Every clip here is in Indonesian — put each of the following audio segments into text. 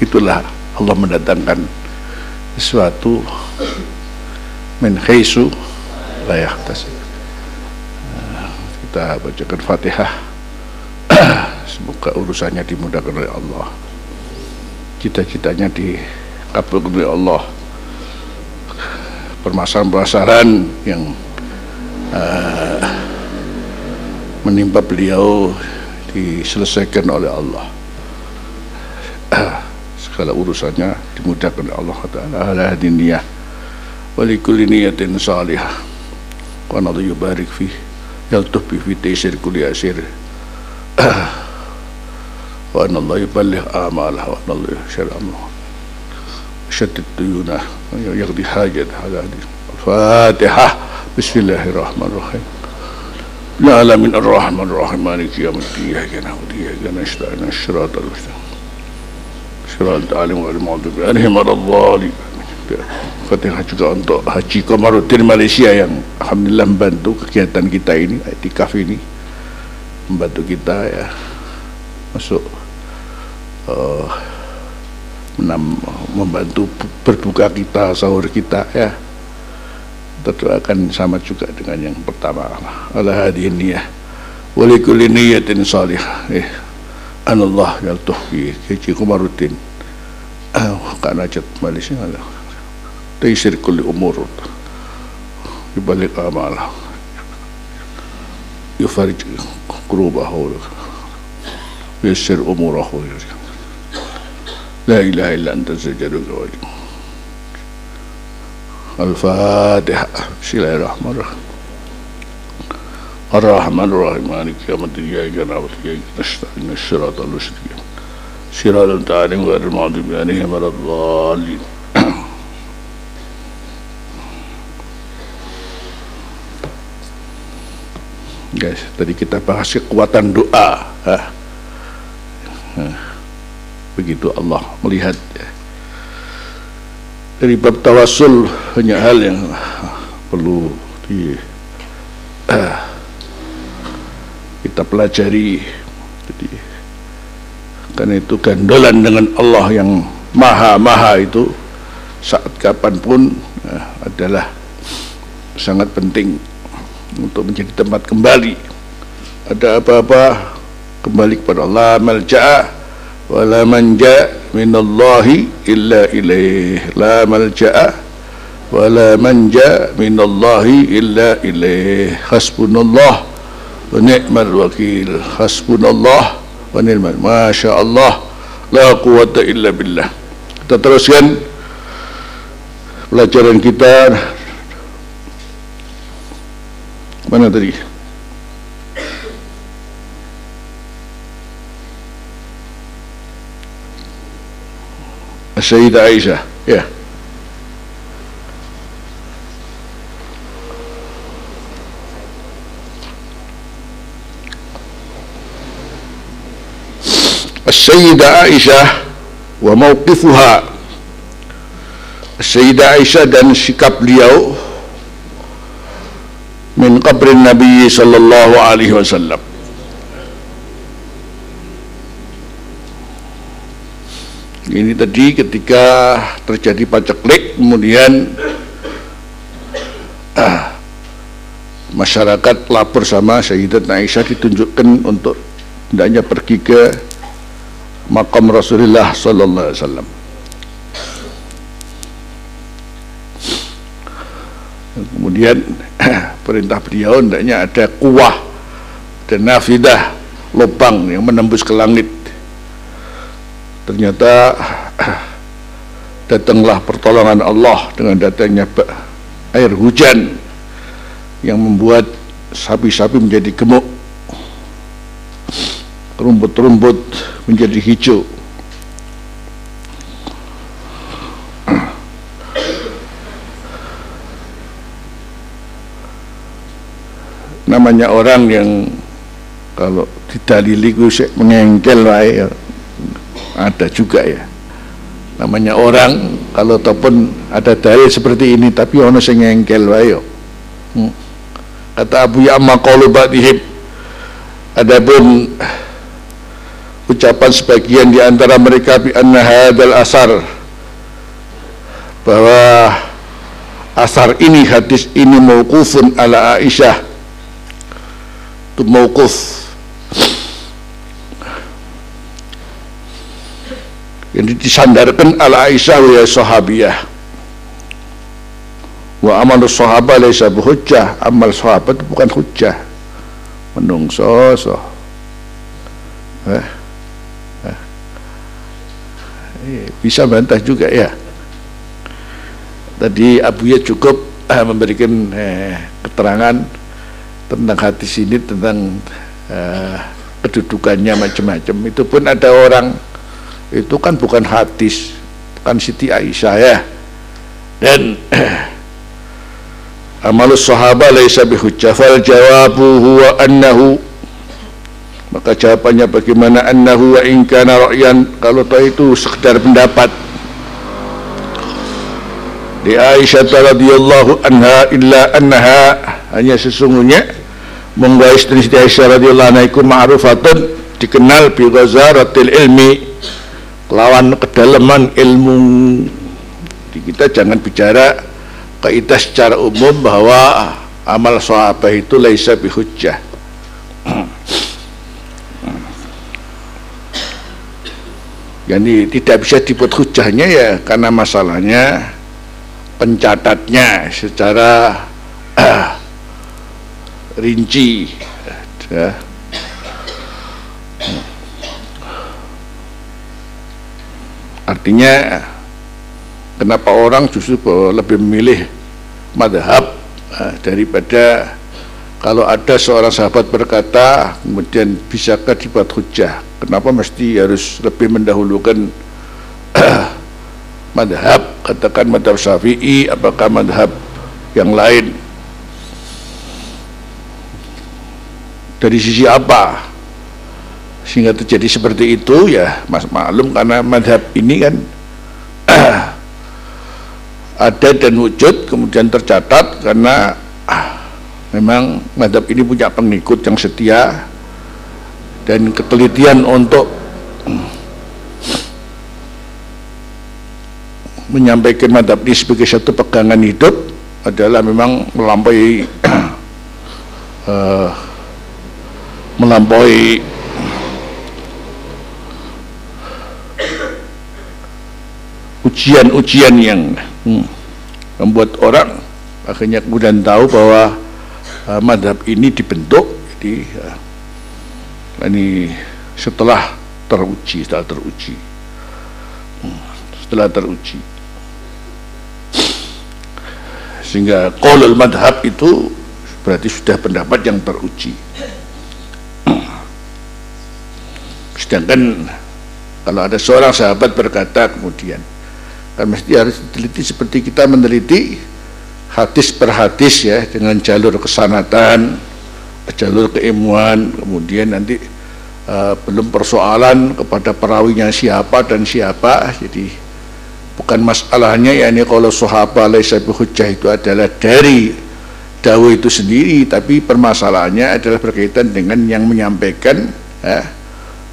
itulah Allah mendatangkan sesuatu min khaisu layak uh, kita bacakan fatihah. Semoga urusannya dimudahkan oleh Allah. Cita-citanya dikabulkan oleh Allah. Permasalahan-permasalahan yang uh, menimpa beliau diselesaikan oleh Allah segala urusannya dimudahkan oleh Allah Ta'ala ala hadiniyah walikulli niyatin salihah wa nadhu yubarik fi yaltuh bi fi taysir kulli asir wa anna Allah yuballigh amalah wa anna Allah yashar amalah شتت ديونه يقضي حاجة على الفاتحة بسم الله الرحمن الرحيم لا لا من الرحمن الرحيم مالك يوم الدين إياك نعبد وإياك نستعين الصراط المستقيم صراط العالم والمغضوب عليهم ولا الضالين Fatihah juga untuk Haji Komarudin Malaysia yang Alhamdulillah membantu kegiatan kita ini Etikaf ini membantu kita ya masuk uh, menam, membantu berbuka kita, sahur kita ya. Tentu akan sama juga dengan yang pertama. Allah hadihin niyah. Walikulli niyatin salih. Eh, أنا الله قال تحكي. هيك قمر الدين. آه وقعنا جت ماليش هذا؟ تيسر كل أمور يبلغ أعماله يفرج كروبه ويسر أموره. لا إله إلا أنت الزجل الفاتحة. بسم الله الرحمن الرحيم. الرحمن الرحيم مالك يوم الدين إياك نعبد وإياك نستعين الصراط المستقيم صراط الذين غير المغضوب عليهم ولا الضالين Guys, tadi kita bahas kekuatan doa. Hah? Hah begitu Allah melihat ya. dari bab tawasul banyak hal yang perlu di uh, kita pelajari. Jadi karena itu gandolan dengan Allah yang maha-maha itu saat kapan pun uh, adalah sangat penting untuk menjadi tempat kembali. Ada apa-apa kembali kepada Allah. Malja'a wala manja minallahi illa ilaih la malja'a wala manja minallahi illa ilaih hasbunallah. wa wa ni'mal wakil. Hasbunallah wa ni'mal masyaallah. La quwata illa billah. Kita teruskan pelajaran kita. Mana tadi? Sayyidah Aisyah. Ya. yeah. السيدة عائشة وموقفها السيدة عائشة dan sikap beliau min qabrin Nabi sallallahu alaihi wasallam ini tadi ketika terjadi paceklik kemudian ah, masyarakat lapor sama Sayyidat Aisyah ditunjukkan untuk hendaknya pergi ke makam Rasulullah sallallahu alaihi wasallam. Kemudian perintah beliau hendaknya ada kuah dan nafidah lubang yang menembus ke langit. Ternyata datanglah pertolongan Allah dengan datangnya air hujan yang membuat sapi-sapi menjadi gemuk rumput-rumput menjadi hijau. Namanya orang yang kalau didalili gue mengengkel lah ya ada juga ya. Namanya orang kalau ataupun ada dalil seperti ini tapi ono sing ngengkel wae hmm. kata Abu Ya'ma qalu ba'dihim. Adapun ucapan sebagian di antara mereka bi anna hadzal asar bahwa asar ini hadis ini mauqufun ala Aisyah. Itu mauquf. Yang disandarkan ala Aisyah wa sahabiyah. Wa amal sahabat laisa hujjah amal sahabat bukan hujjah. Menungso so eh. Bisa bantah juga ya. Tadi Abu ya cukup eh, memberikan eh, keterangan tentang hadis ini tentang eh, kedudukannya macam-macam. Itu pun ada orang itu kan bukan hadis bukan Siti Aisyah ya. Dan amalus sahaba laisa bihujjah fal jawabu huwa annahu maka jawabannya bagaimana? Annahu wa in kana ra'yan. Kalau tahu itu sekedar pendapat. Di Aisyah radhiyallahu anha illa annaha. Hanya sesungguhnya mengwa istri Aisyah radhiyallahu anha iku ma'rufatun. Dikenal bi ghazaratil ilmi. Lawan kedalaman ilmu. Kita jangan bicara kaidah secara umum bahwa amal sahabat itu laisa bihujjah jadi tidak bisa dibuat hujahnya ya karena masalahnya pencatatnya secara uh, rinci. Ya, Artinya kenapa orang justru lebih memilih madhab eh, daripada kalau ada seorang sahabat berkata kemudian bisakah dibuat hujah? Kenapa mesti harus lebih mendahulukan madhab? Katakan madhab syafi'i apakah madhab yang lain? Dari sisi apa? Sehingga terjadi seperti itu ya mas maklum karena madhab ini kan ada dan wujud kemudian tercatat karena memang madhab ini punya pengikut yang setia dan ketelitian untuk menyampaikan madhab ini sebagai satu pegangan hidup adalah memang melampaui uh, melampaui ujian-ujian yang hmm, membuat orang akhirnya kemudian tahu bahwa uh, madhab ini dibentuk jadi uh, ini setelah teruji setelah teruji. Hmm, setelah teruji. Sehingga kolul madhab itu berarti sudah pendapat yang teruji. Sedangkan kalau ada seorang sahabat berkata kemudian kan mesti harus diteliti seperti kita meneliti hadis per hadis ya dengan jalur kesanatan jalur keilmuan kemudian nanti uh, belum persoalan kepada perawinya siapa dan siapa. Jadi bukan masalahnya ya ini kalau sahabat laisa hujjah itu adalah dari dawa itu sendiri tapi permasalahannya adalah berkaitan dengan yang menyampaikan ya,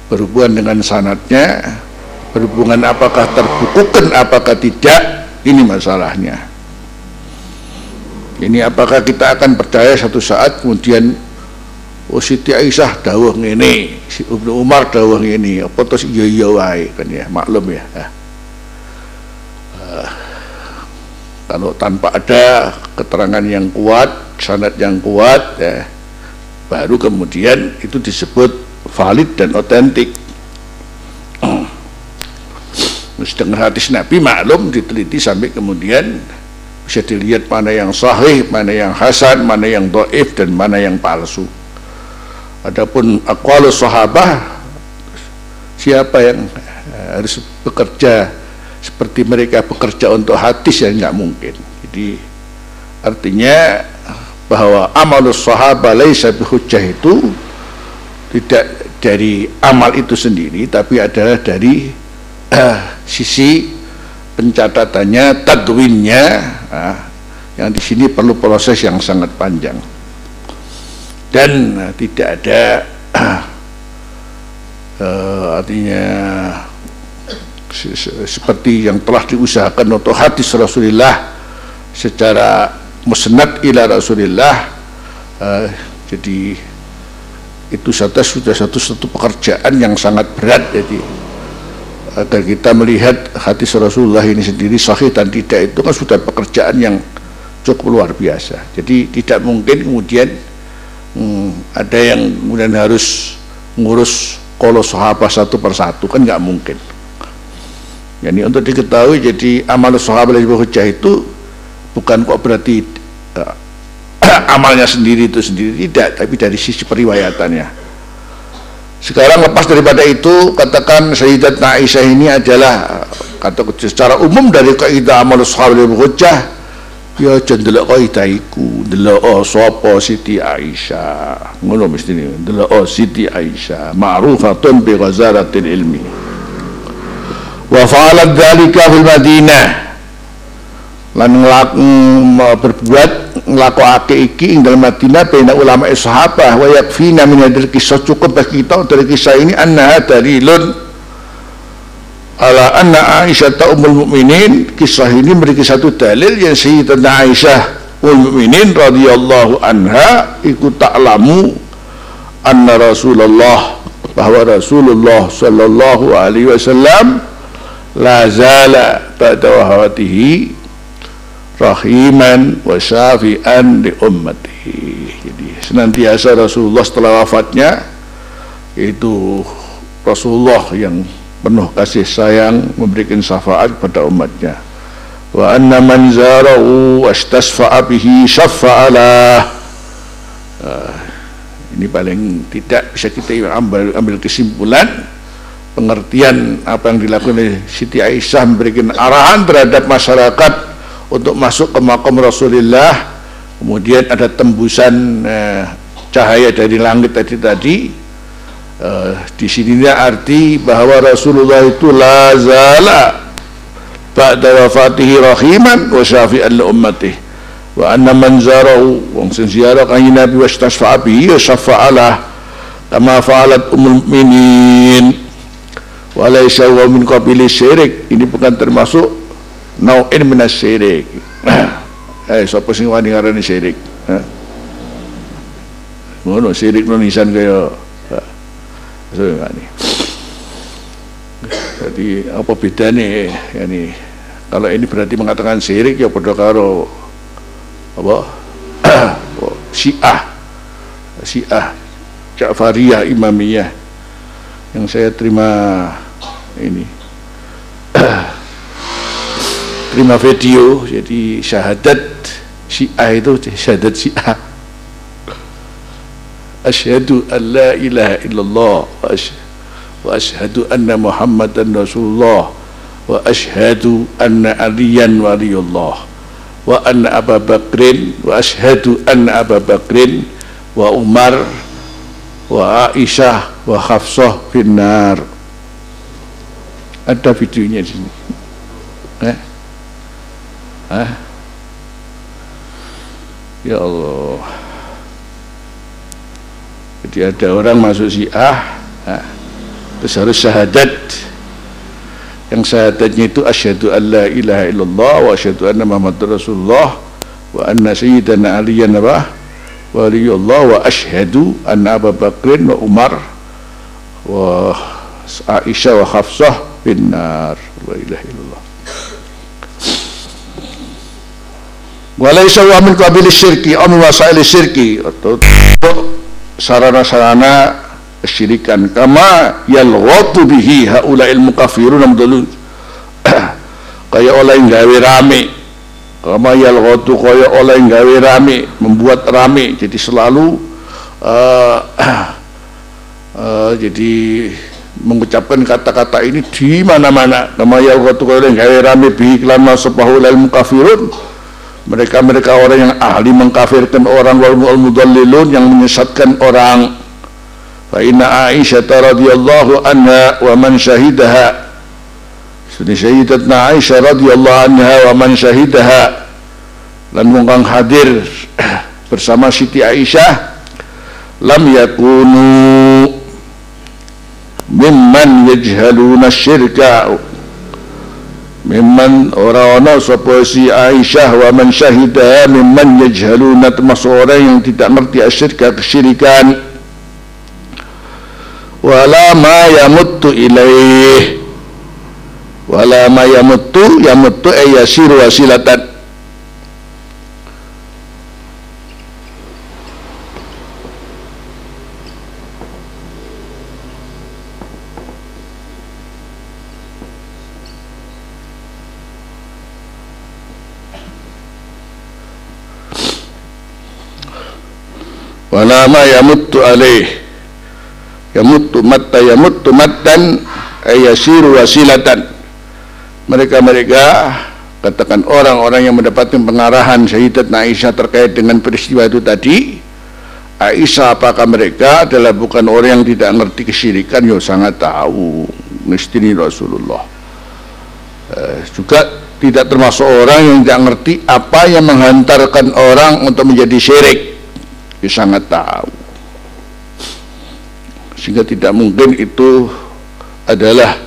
berhubungan dengan sanatnya berhubungan apakah terbukukan apakah tidak ini masalahnya ini apakah kita akan percaya satu saat kemudian oh Siti Aisyah dawuh ini si Ibnu Umar dawuh ini apa terus iya iya wae kan ya maklum ya uh, kalau tanpa ada keterangan yang kuat sanad yang kuat ya baru kemudian itu disebut valid dan otentik. Sedangkan hadis Nabi maklum diteliti sampai kemudian bisa dilihat mana yang sahih, mana yang hasan, mana yang doif dan mana yang palsu. Adapun aqwalus sahabah siapa yang eh, harus bekerja seperti mereka bekerja untuk hadis yang nggak mungkin. Jadi artinya bahwa amalus sahabah laisa bihujjah itu tidak dari amal itu sendiri tapi adalah dari uh, sisi pencatatannya, tadwinnya, uh, yang di sini perlu proses yang sangat panjang. Dan uh, tidak ada uh, artinya seperti yang telah diusahakan untuk hadis Rasulullah secara musnad ila Rasulullah uh, jadi itu satu sudah satu satu pekerjaan yang sangat berat jadi agar kita melihat hadis Rasulullah ini sendiri sahih dan tidak itu kan sudah pekerjaan yang cukup luar biasa. Jadi tidak mungkin kemudian hmm, ada yang kemudian harus ngurus kalau sahabat satu persatu kan nggak mungkin. Jadi untuk diketahui jadi amal sahabat hujah itu bukan kok berarti uh, amalnya sendiri itu sendiri tidak. Tapi dari sisi periwayatannya sekarang lepas daripada itu katakan Sayyidatna Aisyah ini adalah kata secara umum dari kaidah amal sahabat hujah ya cendelok kaidah iku delok sapa Siti Aisyah? Ngono mesti ni delok Siti Aisyah ma'rufatun bi ghazaratil ilmi. Wa fa'alat dzalika fil Madinah lan berbuat nglakokake iki ing dalam Madinah baina ulama sahabat wa yakfina min kisah cukup bagi kita dari kisah ini anna dalilun ala anna Aisyah ta ummul mukminin kisah ini memiliki satu dalil yang Sayyidatuna Aisyah ummul mukminin radhiyallahu anha ikut ta'lamu anna Rasulullah bahwa Rasulullah sallallahu alaihi wasallam la zala ba'da wahawatihi rahiman wa syafi'an li ummati. Jadi senantiasa Rasulullah setelah wafatnya itu Rasulullah yang penuh kasih sayang memberikan syafaat kepada umatnya. Wa anna man zarahu wastasfa'a bihi syafa'alah uh, ini paling tidak bisa kita ambil, ambil kesimpulan pengertian apa yang dilakukan oleh Siti Aisyah memberikan arahan terhadap masyarakat untuk masuk ke makam Rasulullah kemudian ada tembusan eh, cahaya dari langit tadi tadi. Eh, di sini arti bahwa Rasulullah itu lazala ba'da wafatihi rahiman wa syafi'an li ummatihi wa anna man zarahu wong sing ziarah kanjeng Nabi wa istasfa'a bihi ya syafa'alah kama fa'alat ummul mukminin wa min qabili syirik. Ini bukan termasuk nau'in minas syirik. Eh sapa sing wani ngarani syirik? Ngono syirik no nisan kaya so ngani jadi apa bedanya yani kalau ini berarti mengatakan syirik ya pada karo apa? Syiah. Syiah. Ja'fariyah Imamiyah. Yang saya terima ini terima video jadi syahadat syiah itu syahadat syiah. Asyhadu an la ilaha illallah wa asyhadu anna muhammadan rasulullah wa asyhadu anna aliyan waliyullah wa anna abu bakrin wa asyhadu anna abu bakrin wa umar wa aisyah wa khafsah finnar. Ada videonya di sini. Eh? Hah? Ya Allah. Jadi ada orang masuk Syiah, nah, terus harus syahadat. Yang syahadatnya itu asyhadu an la ilaha illallah wa asyhadu anna muhammadar rasulullah wa anna sayyidana aliyan wa waliyullah wa asyhadu anna Abu Bakrin wa Umar wa Aisyah wa Hafsah bin nar la ilaha illallah walaysa wa min qabili syirki aw min wasail syirki. Atau sarana-sarana kesyirikan. Kama yalghatu bihi haula'il mukafirun amdalun kaya oleh gawe rame. Kama yalghatu kaya oleh gawe rame. Membuat rame. Jadi selalu uh, uh, jadi mengucapkan kata-kata ini di mana-mana. Kama yalghatu kaya oleh gawe rame. Bihi kelan masabahu lil mukafirun mereka-mereka orang yang ahli mengkafirkan orang wal mudallilun yang menyesatkan orang. Fa inna Aisyah radhiyallahu anha wa man syahidaha Sudah Sayyidatna Aisyah radhiyallahu anha wa man syahidaha dan wong hadir bersama Siti Aisyah lam yakunu mimman yajhaluna syirka mimman orang-orang sapa si Aisyah wa man syahida mimman yajhaluna orang yang tidak mengerti asyirka kesyirikan. Wala ma yamuttu ilaih wala ma yamuttu yamuttu ay yasiru wasilatan ma yamuttu alaih yamuttu matta yamuttu mattan ayasiru wasilatan. Mereka-mereka katakan orang-orang yang mendapatkan pengarahan Sayyidat Aisyah terkait dengan peristiwa itu tadi Aisyah apakah mereka adalah bukan orang yang tidak mengerti kesyirikan? Ya sangat tahu. Mesti Rasulullah. Eh, juga tidak termasuk orang yang tidak mengerti apa yang menghantarkan orang untuk menjadi syirik dia sangat tahu. Sehingga tidak mungkin itu adalah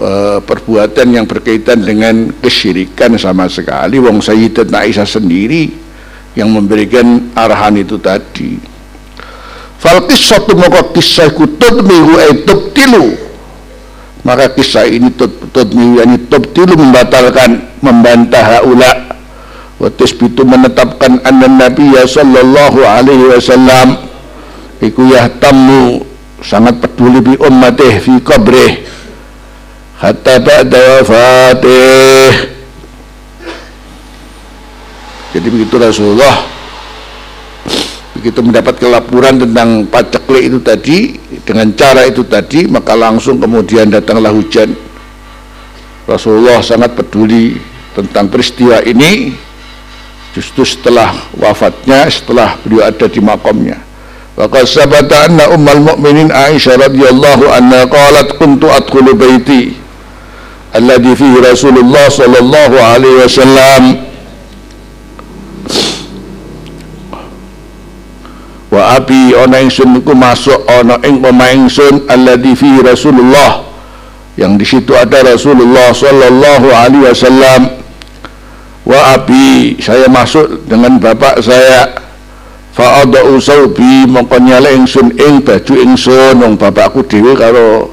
uh, perbuatan yang berkaitan dengan kesyirikan sama sekali. Wong Sayyidat Aisyah sendiri yang memberikan arahan itu tadi. Fal satu maka kisah kutub mihu tilu maka kisah ini tudmihu yani tilu membatalkan membantah haula wa tasbitu menetapkan anna Nabi sallallahu alaihi wasallam. Iku yahtammu sangat peduli bi ummatih fi qabrih. Hatta ba'da wafatih. Jadi begitu Rasulullah begitu mendapat kelapuran tentang paceklik itu tadi dengan cara itu tadi maka langsung kemudian datanglah hujan. Rasulullah sangat peduli tentang peristiwa ini justru setelah wafatnya setelah beliau ada di makamnya. Maka sabata anna ummul mu'minin Aisyah radhiyallahu anha qalat kuntu adkhulu baiti alladhi fihi Rasulullah sallallahu alaihi wasallam. Wa abi ana ingsun iku masuk ana ing omah ingsun alladhi fihi Rasulullah. Yang di situ ada Rasulullah sallallahu alaihi wasallam wa abi saya masuk dengan bapak saya fa adau saubi mongko nyale ingsun ing baju ingsun wong bapakku dhewe karo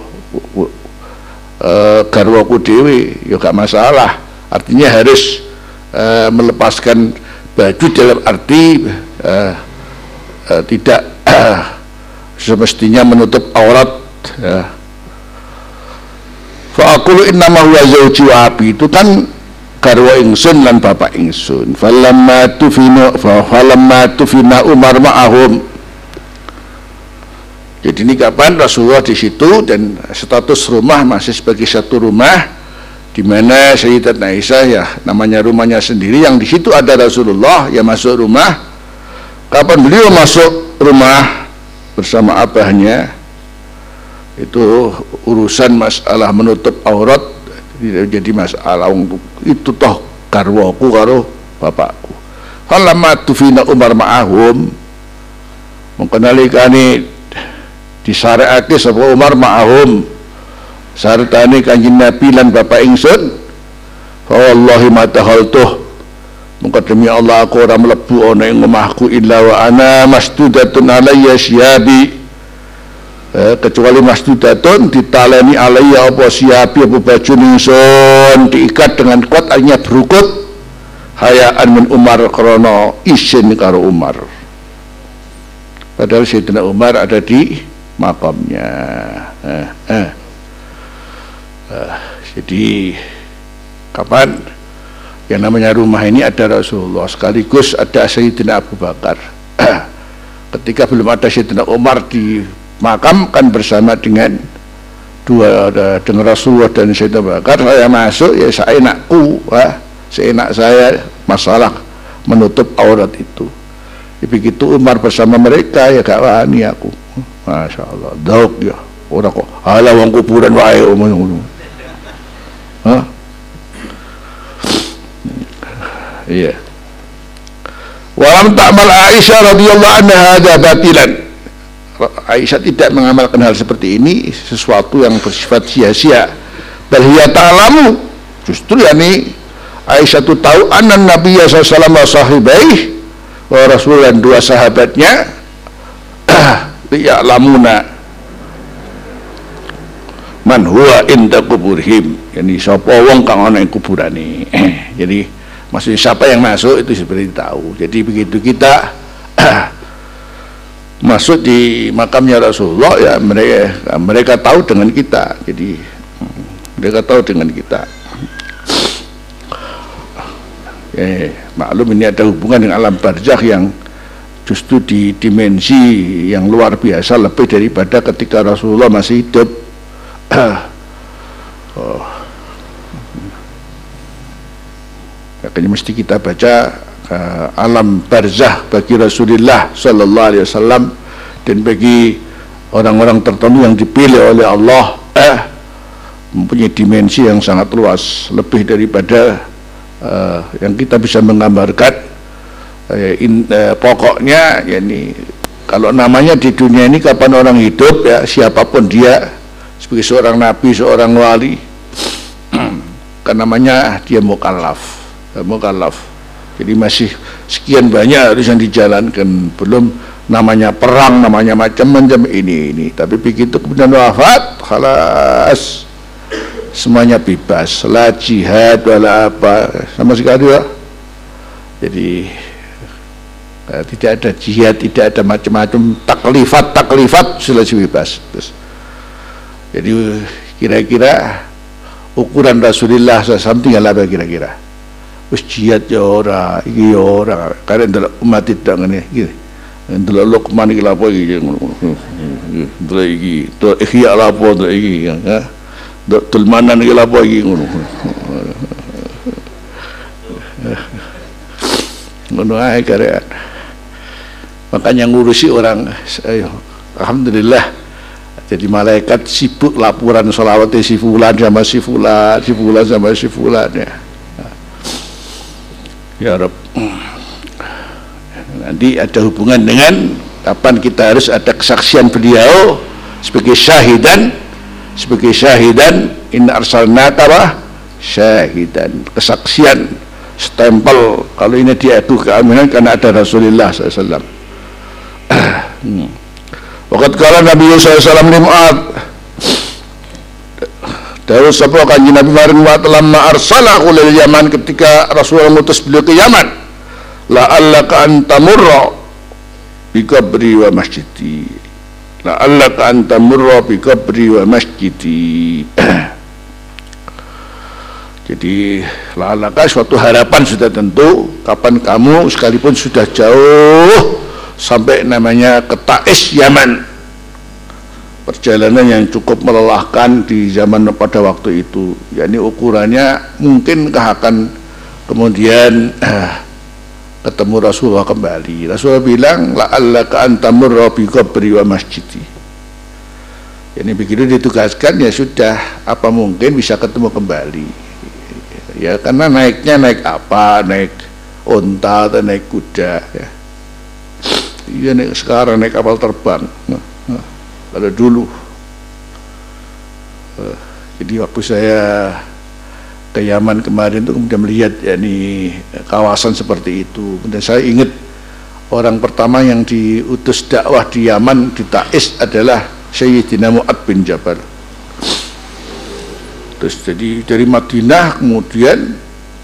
uh, garwaku dhewe ya gak masalah artinya harus uh, melepaskan baju dalam arti uh, uh, tidak uh, semestinya menutup aurat ya. fa aqulu innama huwa zawji wa abi itu kan garwa ingsun lan bapak ingsun. Falamma tufina falamma tufina Umar ma'ahum. Jadi ini kapan Rasulullah di situ dan status rumah masih sebagai satu rumah di mana Sayyidat Aisyah ya namanya rumahnya sendiri yang di situ ada Rasulullah yang masuk rumah. Kapan beliau masuk rumah bersama abahnya itu urusan masalah menutup aurat tidak jadi masalah untuk itu toh karwaku karo bapakku. Falamma tufina Umar ma'ahum. Mengkenalikani disareake sapa Umar ma'ahum. Sartane kanjeng Nabi lan bapak ingsun. Fa wallahi ma tahaltuh mengko demi Allah aku ora mlebu ana ing omahku illa wa ana masdudatun alayya syabi eh, kecuali masdudatun ditaleni alaiya apa siapi apa baju ningsun diikat dengan kuat hanya berukut. Hayaan min Umar krono isin karo Umar. Padahal Sayyidina Umar ada di makamnya. Eh, eh. Eh, jadi kapan? Yang namanya rumah ini ada Rasulullah sekaligus ada Sayyidina Abu Bakar. Ketika belum ada Sayyidina Umar di makamkan bersama dengan dua dengan Rasulullah dan Sayyidina Bakar. Saya masuk ya saya enakku wah, seenak saya masalah menutup aurat itu. Ya, begitu Umar bersama mereka ya gak wani aku. Masya Allah dauk ya. Orang kok ala wong kuburan wae. Umum Hah? Iya. Walam ta'mal Aisyah radhiyallahu anha hadza batilan Aisyah tidak mengamalkan hal seperti ini sesuatu yang bersifat sia-sia. Bal hiya ta'lamu. Justru yakni Aisyah itu tahu anna Nabi SAW wa sahibaih wa Rasul dan dua sahabatnya. Ya lamuna man huwa inda kuburhim yani sapa wong kang ana ing kuburane. Jadi maksudnya siapa yang masuk itu seperti tahu. Jadi begitu kita masuk di makamnya Rasulullah ya mereka mereka tahu dengan kita. Jadi mereka tahu dengan kita. Eh maklum ini ada hubungan dengan alam barzakh yang justru di dimensi yang luar biasa lebih daripada ketika Rasulullah masih hidup. Oh. Makanya mesti kita baca uh, alam barzah bagi Rasulullah Sallallahu Alaihi Wasallam dan bagi orang-orang tertentu yang dipilih oleh Allah eh, mempunyai dimensi yang sangat luas lebih daripada uh, yang kita bisa menggambarkan uh, in, uh, pokoknya yakni kalau namanya di dunia ini kapan orang hidup ya siapa pun dia sebagai seorang nabi, seorang wali kan namanya dia mukallaf mukallaf jadi masih sekian banyak harus yang dijalankan. Belum namanya perang namanya macam-macam ini ini. Tapi begitu kemudian wafat halas semuanya bebas. La jihad wala apa. Sama sekali ya. Jadi eh, tidak ada jihad tidak ada macam-macam. Taklifat taklifat selesai bebas. Terus jadi kira-kira ukuran Rasulullah SAW tinggal apa kira-kira? Wis jihad ya ora, iki ya ora. Karena dalam umat tidak ngene iki. Dalam Luqman iki lapo iki Dalam iki, to ihya lapo to iki ya. Tulmanan iki lapo iki ngono. Ngono ae karya. Makanya ngurusi orang ayo alhamdulillah jadi malaikat sibuk laporan sholawat si fulan sama si fulan si fulan sama si fulan ya ya Rob. Nanti ada hubungan dengan kapan kita harus ada kesaksian beliau sebagai syahidan sebagai syahidan in arsalnaka wa syahidan. Kesaksian stempel kalau ini diadu keaminan karena ada Rasulullah SAW. Waqat kala Nabi SAW ni Dawu sapa kanji Nabi maring wa lamma arsalahu lil Yaman ketika Rasulullah mengutus beliau ke Yaman. La allaka antamurra bi qabri wa masjidi. La allaka antamurra bi qabri wa masjidi. Jadi lalaka suatu harapan sudah tentu kapan kamu sekalipun sudah jauh sampai namanya ke Taiz Yaman perjalanan yang cukup melelahkan di zaman pada waktu itu. Yakni ukurannya mungkinkah akan kemudian eh, ketemu Rasulullah kembali. Rasulullah bilang la'allaka antamurra bi qabri wa masjidi. Ini begitu ditugaskan ya sudah apa mungkin bisa ketemu kembali? Ya karena naiknya naik apa? Naik unta atau naik kuda ya. Iya naik sekarang naik kapal terbang. nah, pada dulu uh, jadi waktu saya ke Yaman kemarin itu kemudian melihat ya ini kawasan seperti itu. Kemudian saya ingat orang pertama yang diutus dakwah di Yaman di Taiz adalah Sayyidina Mu'ad bin Jabal. Terus jadi dari Madinah kemudian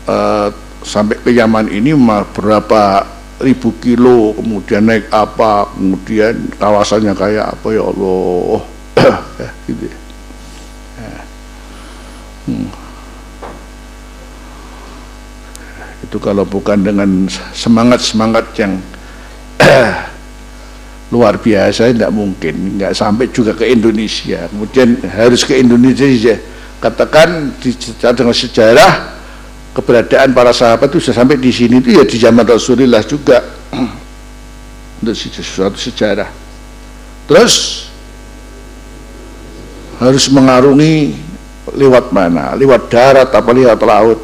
uh, sampai ke Yaman ini berapa ribu kilo kemudian naik apa kemudian kawasannya kayak apa ya Allah. Ya, gitu. Ya. Hmm. itu kalau bukan dengan semangat-semangat yang luar biasa tidak mungkin. Nggak sampai juga ke Indonesia. Kemudian harus ke Indonesia katakan di, dengan sejarah keberadaan para sahabat itu sudah sampai di sini itu ya di zaman Rasulullah juga. Untuk sesuatu sejarah. Terus harus mengarungi lewat mana? Lewat darat apa lewat laut?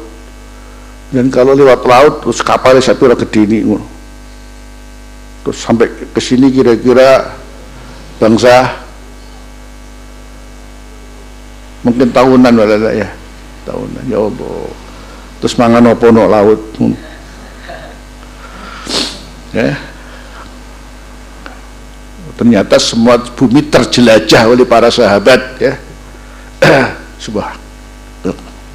Dan kalau lewat laut terus kapalnya satu orang gede ini terus sampai ke sini kira-kira bangsa mungkin tahunan wala ya. Tahunan ya Allah terus mangan apa no laut? Ya. Ternyata semua bumi terjelajah oleh para sahabat ya. Sebuah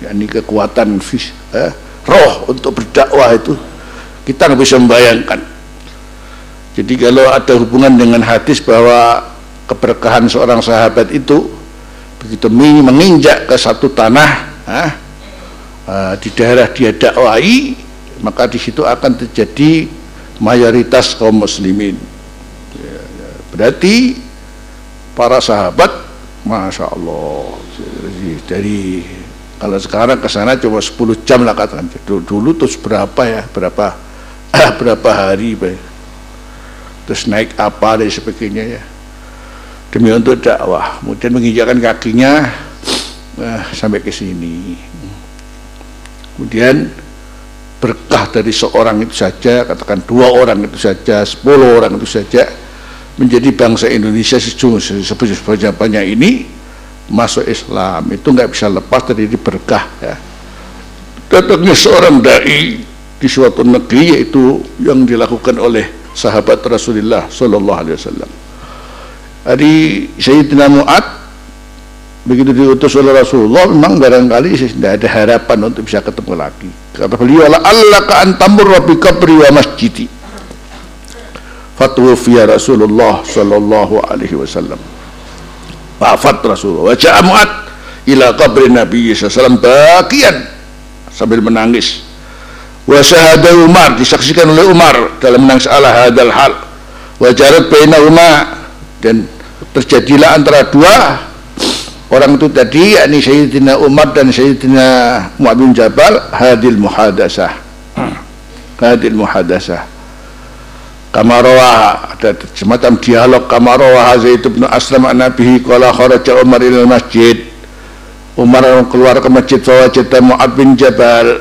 ya, ini kekuatan vis, eh, roh untuk berdakwah itu kita nggak bisa membayangkan. Jadi kalau ada hubungan dengan hadis bahwa keberkahan seorang sahabat itu begitu menginjak ke satu tanah ah, uh, di daerah dia dakwai maka di situ akan terjadi mayoritas kaum muslimin. Ya, ya. berarti para sahabat masya Allah dari, kalau sekarang ke sana cuma 10 jam lah katakan. Dulu, dulu terus berapa ya? Berapa berapa hari baik terus naik apa dan sebagainya ya? Demi untuk dakwah. Kemudian menginjakkan kakinya eh, sampai ke sini kemudian berkah dari seorang itu saja katakan dua orang itu saja sepuluh orang itu saja menjadi bangsa Indonesia sebanyak banyak ini masuk Islam. Itu nggak bisa lepas dari berkah ya. Datangnya seorang dai di suatu negeri yaitu yang dilakukan oleh sahabat Rasulullah Sallallahu Alaihi Wasallam. Hari Sayyidina Mu'ad begitu diutus oleh Rasulullah memang barangkali tidak ada harapan untuk bisa ketemu lagi. Kata beliau Allah ka antamur rabbi kabri wa masjidi. Fatwufiya Rasulullah sallallahu alaihi wasallam. Wafat Rasulullah. Wa ja'a Mu'ad ila qabri Nabi sallallahu bagian sambil menangis. Wa syahada Umar disaksikan oleh Umar dalam menangis ala hadal hal. Wa jarat bainahuma dan terjadilah antara dua orang itu tadi yakni Sayyidina Umar dan Sayyidina Mu'ad bin Jabal hadil muhadasah. Hadil muhadasah. Kamarawah ada semacam dialog kamarawah Zaid bin Aslam an Nabihi qala kharaja Umar ila masjid. Umar keluar ke masjid fawajata Mu'ad bin Jabal.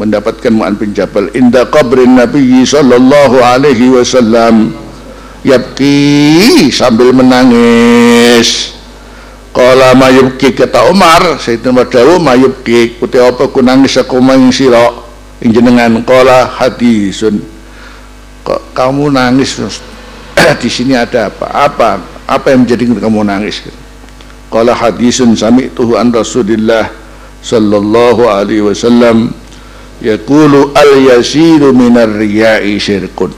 Mendapatkan Mu'ad bin Jabal. Inda qabrin Nabi sallallahu alaihi wasallam. Yabki sambil menangis Kala mayubki kata Umar Sayyidina Madawu mayubki Kuti apa ku nangis aku sira. Injenengan kala hadisun. Kok kamu nangis di sini ada apa? Apa? Apa yang menjadi kamu nangis? Kala hadisun sami tuhu an Rasulillah sallallahu alaihi wasallam yaqulu al yasiru minar riya'i syirkun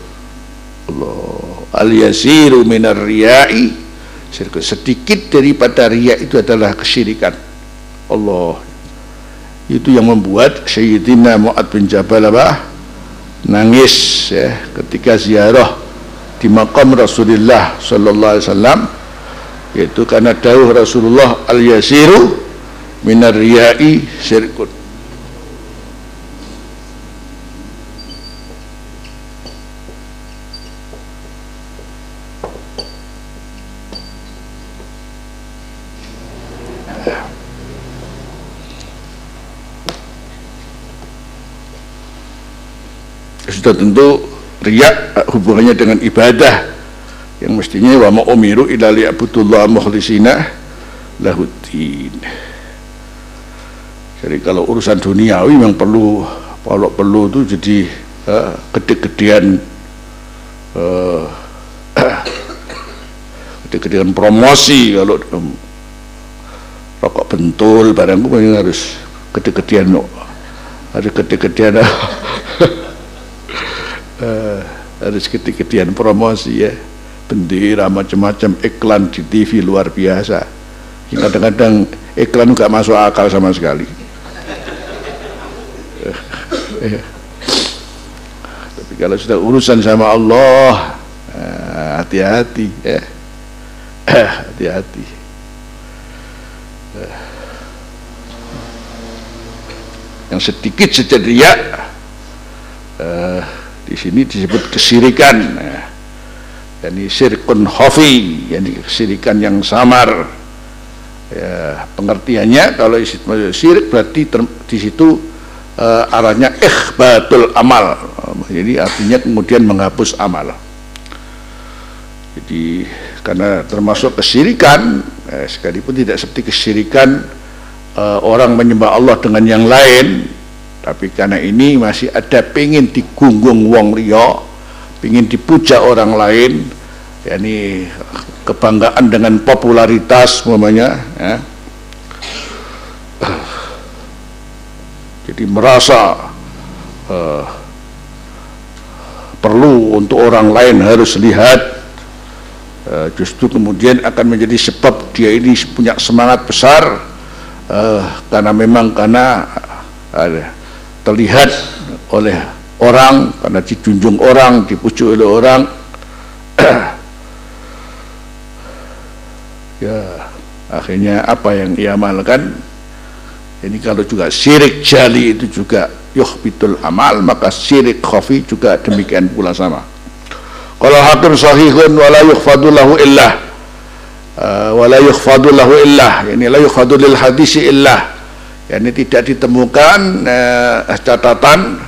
Allah al yasiru minar riya'i sedikit daripada riya itu adalah kesyirikan. Allah. Itu yang membuat Sayyidina Mu'ad bin Jabal apa? nangis ya ketika ziarah di makam Rasulullah sallallahu alaihi wasallam yaitu karena dawuh Rasulullah al yasiru minar riya'i syirkun tentu riak hubungannya dengan ibadah. Yang mestinya wa ma'umiru ila li'abudullah mukhlisina lahuddin jadi kalau urusan duniawi memang perlu kalau perlu itu jadi uh, gede-gedean uh, gede-gedean promosi. Kalau um, rokok bentul barangku harus gede-gedean no. harus gede-gedean uh, harus ketik-ketian promosi ya. Bendera macam-macam iklan di TV luar biasa. Kadang-kadang iklan nggak masuk akal sama sekali. Eh, tapi kalau sudah urusan sama Allah eh, hati-hati ya. Hati-hati. Yang sedikit saja dia uh, di sini disebut kesirikan ya. yani sirkun hofi yani kesirikan yang samar. Ya, pengertiannya kalau sirik berarti di situ uh, arahnya ikhbatul amal. Jadi artinya kemudian menghapus amal. Jadi karena termasuk kesyirikan, eh, sekalipun tidak seperti kesyirikan eh, orang menyembah Allah dengan yang lain, tapi karena ini masih ada pingin digunggung wong rio, pingin dipuja orang lain, yakni kebanggaan dengan popularitas namanya, ya. jadi merasa uh, perlu untuk orang lain harus lihat uh, justru kemudian akan menjadi sebab dia ini punya semangat besar uh, karena memang karena uh, terlihat oleh orang karena dijunjung orang dipuji oleh orang. Ya akhirnya apa yang ia amalkan? Ini kalau juga syirik jali itu juga yuhbitul amal maka syirik khafi juga demikian pula sama. Kalau hakim sahihun wala yukhfadu illah. Uh, wala yukhfadu illah. Ini la yukhfadu hadisi illah ini tidak ditemukan uh, catatan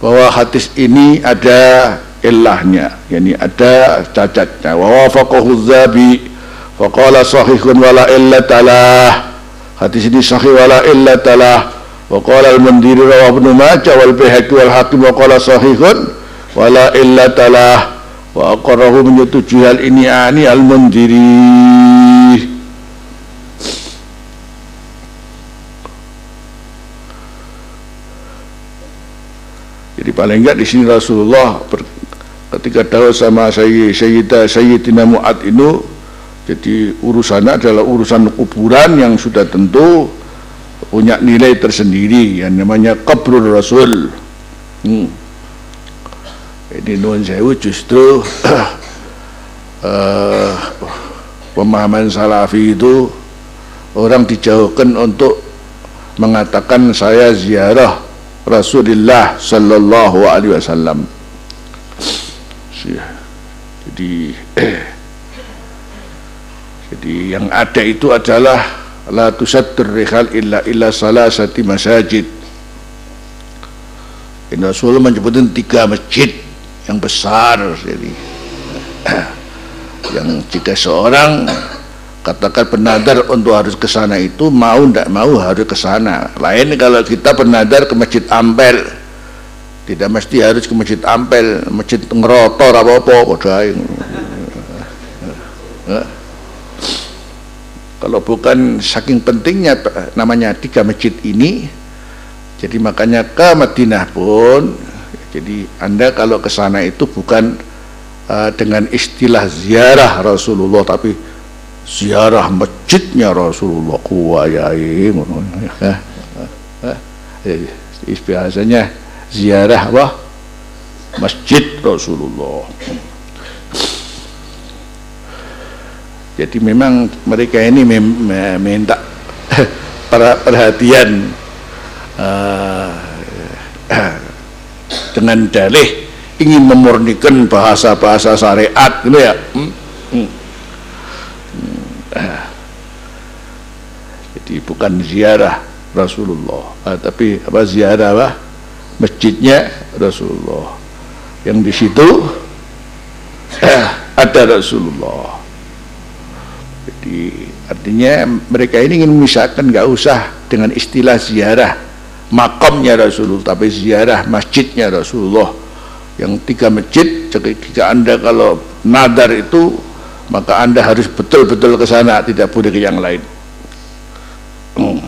bahwa hadis ini ada illahnya yani ada cacatnya. Wa wafaqahu zabi faqala sahihun wala illatalah. Hadis ini sahih wala illatalah. Wa qala al-mundiri rawahu ibnu majah wal bihaqi wal hakim wa qala sahihun wala illatalah. Wa aqarrahu menyetujui hal ini ani al-mundiri paling enggak di sini Rasulullah ketika tahu sama Sayyidah Sayyidina Mu'ad itu jadi urusannya adalah urusan kuburan yang sudah tentu punya nilai tersendiri yang namanya kabrul Rasul. Hmm. Ini nuan sewu justru uh, pemahaman salafi itu orang dijauhkan untuk mengatakan saya ziarah Rasulullah sallallahu alaihi wasallam. Jadi jadi yang ada itu adalah la tusaddur rihal illa illa salasati masajid. Ini Rasul menyebutkan tiga masjid yang besar jadi yang jika seorang katakan penadar untuk harus ke sana itu mau tidak mau harus ke sana. Lain kalau kita penadar ke masjid Ampel tidak mesti harus ke masjid Ampel masjid ngerotor apa apa kalau bukan saking pentingnya namanya tiga masjid ini jadi makanya ke Madinah pun jadi anda kalau ke sana itu bukan uh, dengan istilah ziarah Rasulullah tapi ziarah masjidnya Rasulullah. Kuwayai ngono ya. biasanya ziarah apa? Masjid Rasulullah. Jadi memang mereka ini minta perhatian dengan dalih ingin memurnikan bahasa-bahasa syariat gitu ya. Hmm? Hmm jadi bukan ziarah Rasulullah. Ah, tapi apa ziarah apa? Masjidnya Rasulullah. Yang di situ eh, ada Rasulullah. Jadi artinya mereka ini ingin memisahkan nggak usah dengan istilah ziarah makamnya Rasulullah tapi ziarah masjidnya Rasulullah. Yang tiga masjid jika anda kalau nadar itu maka anda harus betul-betul ke sana tidak boleh ke yang lain. Hmm.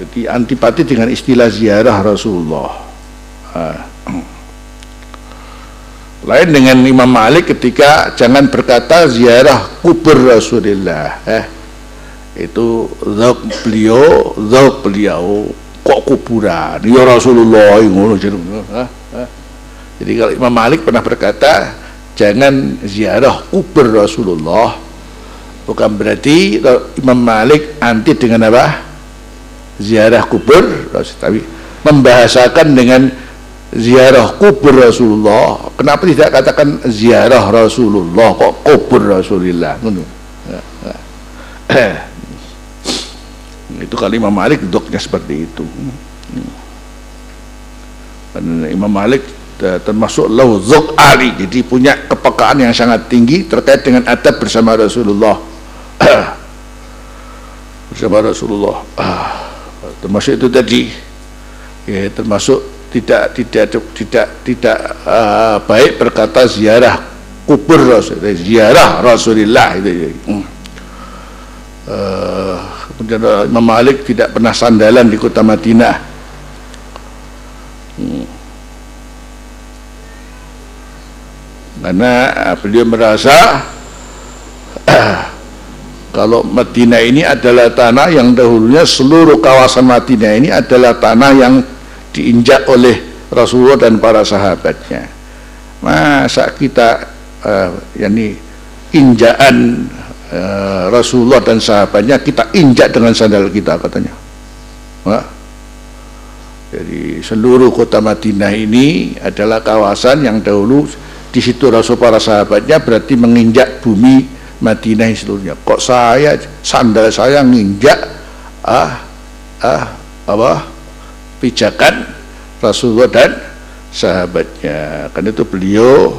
jadi antipati dengan istilah ziarah Rasulullah. Hmm. lain dengan Imam Malik ketika jangan berkata ziarah kubur Rasulullah eh. Itu zauk beliau zauk beliau. Kok kuburan? Ya Rasulullah ngono jadi kalau Imam Malik pernah berkata jangan ziarah kubur Rasulullah. Bukan berarti Imam Malik anti dengan apa? Ziarah kubur. Tapi membahasakan dengan ziarah kubur Rasulullah. Kenapa tidak katakan ziarah Rasulullah? Kok kubur Rasulullah itu kali Imam Malik duduknya seperti itu. Dan Imam Malik termasuk lauzuk ali. Jadi punya kepekaan yang sangat tinggi terkait dengan adab bersama Rasulullah. Bersama Rasulullah. Termasuk itu tadi. Ya termasuk tidak tidak tidak tidak uh, baik berkata ziarah kubur Rasul ziarah Rasulullah itu. Uh, kemudian Imam Malik tidak pernah sandalan di kota Madinah karena beliau merasa kalau Madinah ini adalah tanah yang dahulunya seluruh kawasan Madinah ini adalah tanah yang diinjak oleh Rasulullah dan para sahabatnya masa kita uh, yakni injakan uh, Rasulullah dan sahabatnya kita injak dengan sandal kita katanya Wah. jadi seluruh kota Madinah ini adalah kawasan yang dahulu di situ Rasul para sahabatnya berarti menginjak bumi Madinah seluruhnya. Kok saya sandal saya nginjak ah ah apa pijakan Rasulullah dan sahabatnya. Kan itu beliau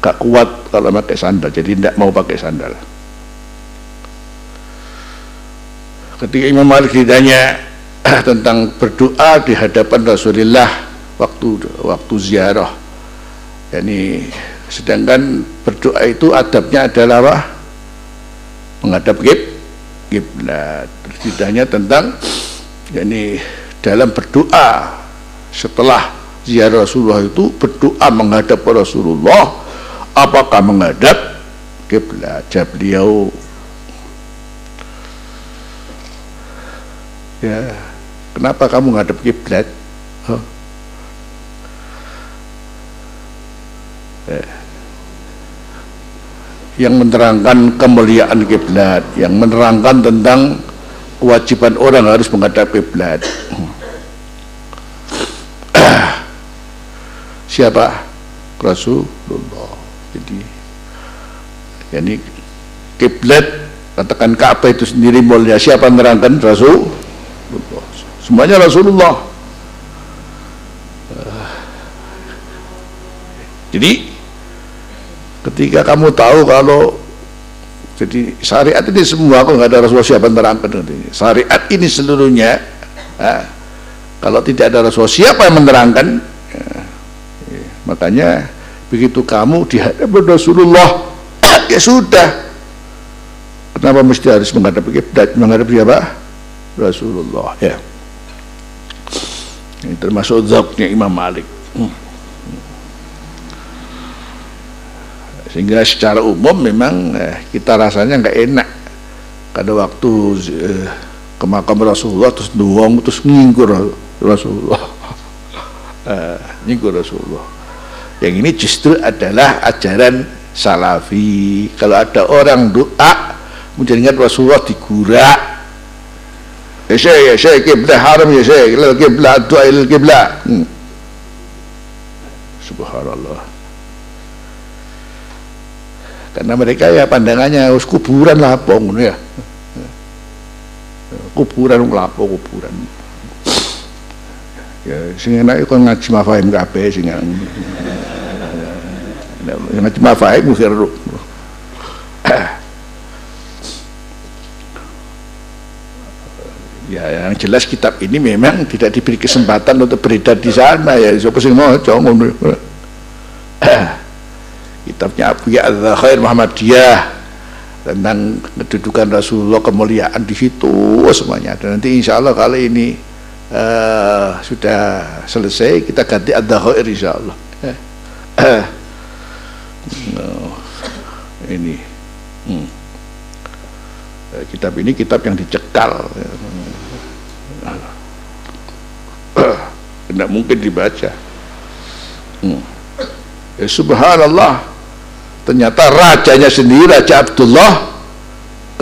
gak kuat kalau pakai sandal jadi tidak mau pakai sandal. Ketika Imam Malik ditanya tentang berdoa di hadapan Rasulullah waktu waktu ziarah yakni sedangkan berdoa itu adabnya adalah apa? menghadap kib kiblat tidaknya tentang yakni dalam berdoa setelah ziarah Rasulullah itu berdoa menghadap Rasulullah apakah menghadap? Kiblat jawab beliau ya kenapa kamu menghadap kiblat huh? Eh. Yang menerangkan kemuliaan kiblat, yang menerangkan tentang kewajiban orang harus menghadap kiblat. Siapa? Rasulullah. Jadi, yani kiblat katakan Ka'bah itu sendiri mulia. Siapa menerangkan Rasulullah? Semuanya Rasulullah. Jadi ketika kamu tahu kalau jadi syariat ini semua aku nggak ada Rasulullah siapa menerangkan ini. Syariat ini seluruhnya ya, kalau tidak ada Rasulullah siapa yang menerangkan? Ya, ya, makanya begitu kamu di hadapan Rasulullah ya sudah. Kenapa mesti harus menghadap kiblat menghadap siapa Rasulullah ya. Ini termasuk zaknya Imam Malik. Hmm. Sehingga secara umum memang eh, kita rasanya nggak enak. Pada waktu eh, ke makam Rasulullah terus doang terus nginggur Rasulullah. Eh, Rasulullah. Yang ini justru adalah ajaran salafi. Kalau ada orang doa menjadikan Rasulullah digurak. Ya saya ya saya kiblah haram ya saya kiblah doa il kiblah hmm. subhanallah karena mereka ya pandangannya harus kuburan lapong ya. Kuburan lapo kuburan. Ya sing enak kan ngaji mafahim kabeh sing ngaji mafahim mesti ya yang jelas kitab ini memang tidak diberi kesempatan untuk beredar di sana ya. Siapa sih mau ngono kitabnya Abu Ya'adha Khair Muhammadiyah tentang kedudukan Rasulullah kemuliaan di situ semuanya. Dan nanti insya Allah kali ini uh, sudah selesai kita ganti Adha Khair insya Allah no, ini. Hmm. Eh, kitab ini kitab yang dicekal. Tidak mungkin dibaca. Hmm. ya, subhanallah ternyata rajanya sendiri Raja Abdullah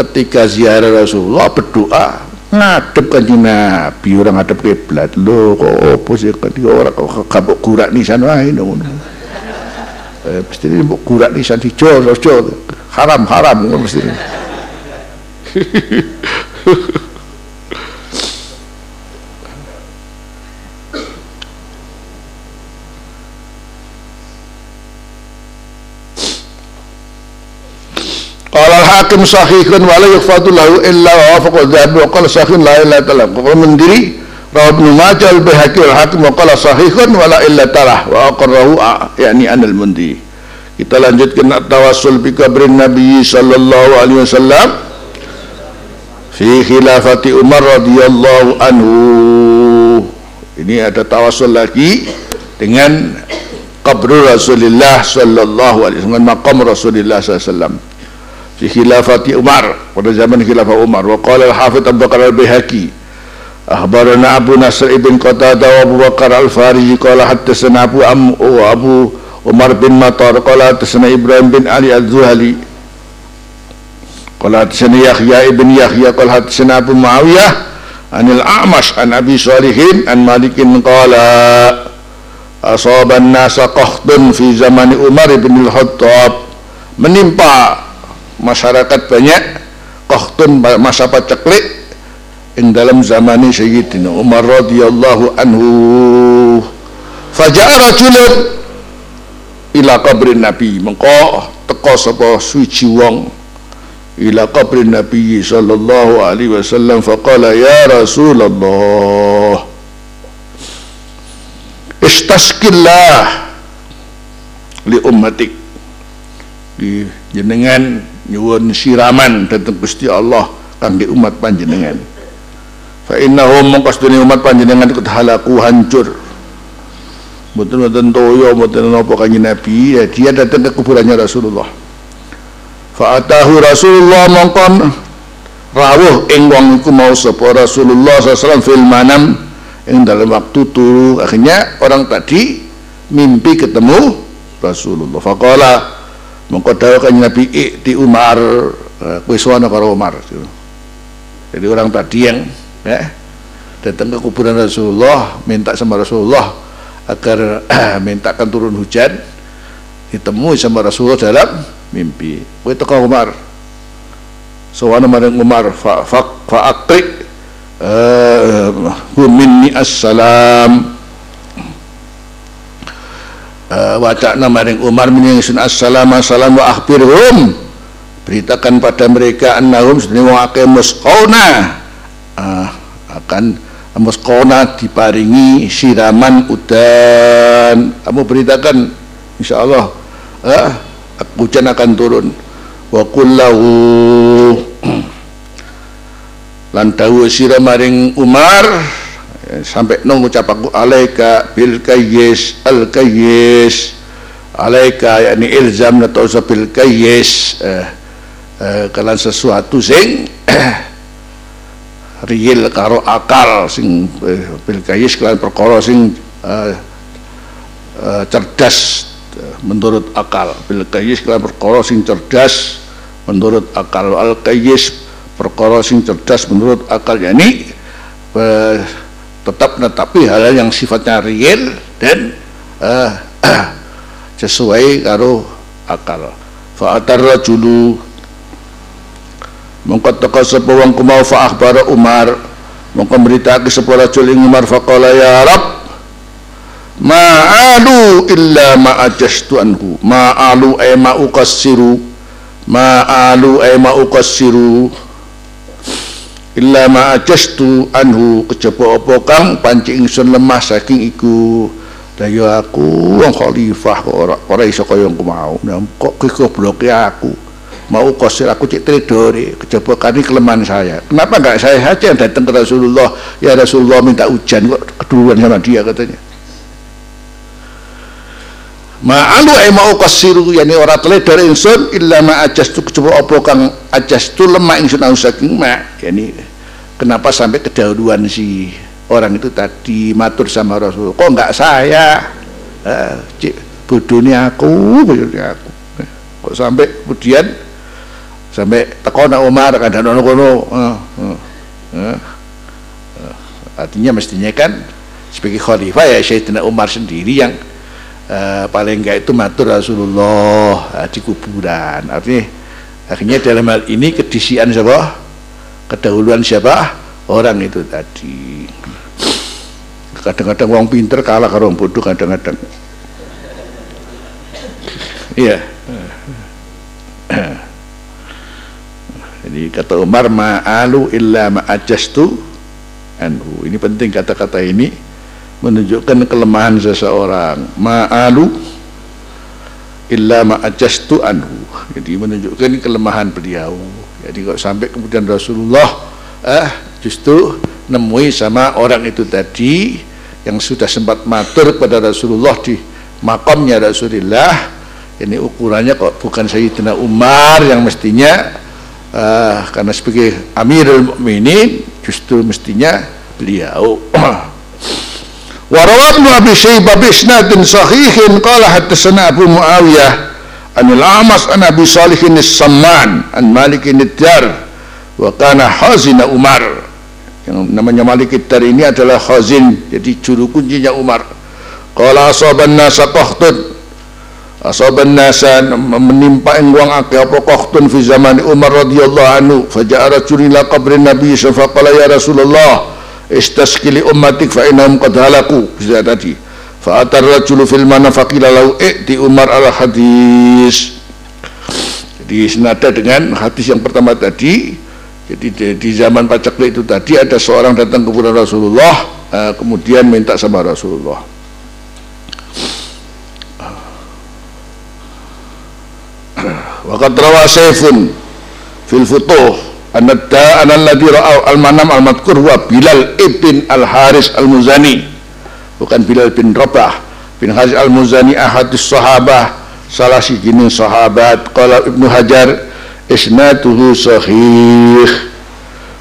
ketika ziarah Rasulullah berdoa ngadep kan Nabi. Orang ngadep kiblat. Lo kok apa sih? Ketika orang kok kabuk kurak nisan wah ini eh, mesti ini mau kurak nisan hijau haram haram mesti hakim sahihun wa la yughfatu lahu illa wa wafaqa dhahabi wa qala sahihun la ilaha illallah kalau mendiri rawi Ibnu Majah al Baihaqi wal Hakim wa qala sahihun wa la illa talah wa aqarrahu yakni anil mundi. Kita lanjutkan tawassul bi kabrin Nabi sallallahu alaihi wasallam. Fi khilafati Umar radhiyallahu anhu. Ini ada tawassul lagi dengan qabru Rasulullah sallallahu alaihi wasallam maqam Rasulullah sallallahu alaihi wasallam fi khilafati Umar pada zaman khilafah Umar. Wa qala al-Hafidz Abu Bakar al-Baihaqi akhbarana Abu Nasr ibn Qatadah wa Abu Bakar al-Fariji qala haddatsana Abu Am Abu Umar bin Matar qala haddatsana Ibrahim bin Ali az-Zuhali qala haddatsana Yahya ibn Yahya qala haddatsana Abu Muawiyah anil A'mash an Abi Salihin an Malikin qala asaban nasa qahtun fi zaman Umar bin al-Khattab. Menimpa masyarakat banyak. Qahtun masa paceklik ing dalam zaman Sayyidina Umar radhiyallahu anhu. Faja'a rajulun ila qabrin nabi. Mengko teko sapa suci wong ila qabrin nabi sallallahu alaihi wasallam. Faqala ya rasulullah istaskillah li ummatik. Di jenengan nyuwun siraman datang Gusti Allah kangge umat panjenengan. Fa innahum mongkostune umat panjenengan ikut halaku hancur. Mboten mboten toyo mboten napa kanjeng Nabi ya dia datang ke kuburannya Rasulullah. Fa atahu Rasulullah mongkon rawuh ing wong iku mau sapa Rasulullah SAW fil manam ing dalam waktu turu. Akhirnya orang tadi mimpi ketemu Rasulullah. Faqala mongko dawuh Nabi di Umar kowe sowan karo Umar jadi orang tadi yang ya, datang ke kuburan Rasulullah minta sama Rasulullah agar mintakan turun hujan ditemui sama Rasulullah dalam mimpi kowe teko Umar sowan marang Umar fa fa, fa akrik uh, minni assalam uh, wacana maring Umar menyingsun assalamu assalamu wa akhbirhum. Beritakan pada mereka annahum sedene wong akeh uh, akan musqona diparingi siraman udan. Kamu beritakan insyaallah uh, hujan akan turun. Wa kullahu lan dawu sira maring Umar sampai nang ngucap aku alaika bil kayyis al kayyis. Alaika yakni ilzam atau bil kayyis. Eh, eh, kalan sesuatu sing real karo akal sing eh, bil kayyis kalan perkara sing eh, eh, cerdas menurut akal. Bil kayyis kalan perkara sing cerdas menurut akal. Al kayyis perkara sing cerdas menurut akal. Yakni eh, tetap menetapi hal-hal yang sifatnya real dan uh, sesuai karo akal. Fa atarrajulu mongko teka sapa wong kumau fa akhbara Umar. Mongko beritake sapa rajul ing Umar faqala ya rab ma'alu illa ma ajastu anhu. Ma'alu ay ma uqassiru. Ma'alu ay ma uqassiru illa ma ajastu anhu kejaba apa kang panci ingsun lemah saking iku. Lah ya aku wong khalifah kok ora ora iso kaya mau. Nah, kok gobloke aku? Mau kosir aku cek tredore kejaba kari kelemahan saya. Kenapa enggak saya saja yang datang ke Rasulullah? Ya Rasulullah minta hujan kok keduluan sama dia katanya ma'alu ay mau kasiru yani ora teledor ingsun illa ma ajastu coba apa kang ajastu lemah ingsun au saking ma. Yani kenapa sampai kedahuluan si orang itu tadi matur sama Rasul? Kok enggak saya? Eh, cik aku bodohnya aku. Kok sampai kemudian sampai tekona Umar kadang ono kono. Eh, eh, eh, artinya mestinya kan sebagai khalifah ya Sayyidina Umar sendiri yang uh, paling enggak itu matur Rasulullah uh, di kuburan. Artinya akhirnya dalam hal ini kedisian siapa? Kedahuluan siapa? Orang itu tadi. Kadang-kadang wong pinter kalah karo wong bodoh kadang-kadang. Iya. Jadi kata Umar ma'alu illa ma'ajastu anhu. Ini penting kata-kata ini menunjukkan kelemahan seseorang. Ma'alu illa ma'ajastu anhu. Jadi menunjukkan kelemahan beliau. Jadi kalau sampai kemudian Rasulullah eh justru nemui sama orang itu tadi yang sudah sempat matur kepada Rasulullah di makamnya Rasulullah ini ukurannya kok bukan Sayyidina Umar yang mestinya uh, karena sebagai Amirul Mukminin justru mestinya beliau Syaibah bi isnadin sahihin qala haddatsana Abu Muawiyah anil Amas an Abi Salihin As-Samman an Malik Ad-Dar wa kana hazina Umar yang namanya Malik Dar ini adalah khazin jadi juru kuncinya Umar. Qala asaban nasa qahtun asaban nasa menimpa engwang akeh apa qahtun fi zaman Umar radhiyallahu anhu. Faja'a rajulun ila qabri Nabi sallallahu ya Rasulullah istaskili ummatik fa innahum qad halaku. Bisa tadi. Fa atar rajulu fil manafaqila lau di Umar al hadis jadi senada dengan hadis yang pertama tadi jadi di, di zaman pacaklik itu tadi ada seorang datang kepada Rasulullah uh, kemudian minta sama Rasulullah. Waqad rawa Saifun fil futuh anadda analladhi ra'a al-manam al-madkur huwa Bilal ibn al-Haris al-Muzani. Bukan Bilal bin Rabah. Bin Haris al-Muzani ahadis sahabah. Salah si jenis sahabat. Qala Ibnu Hajar isnatuhu sahih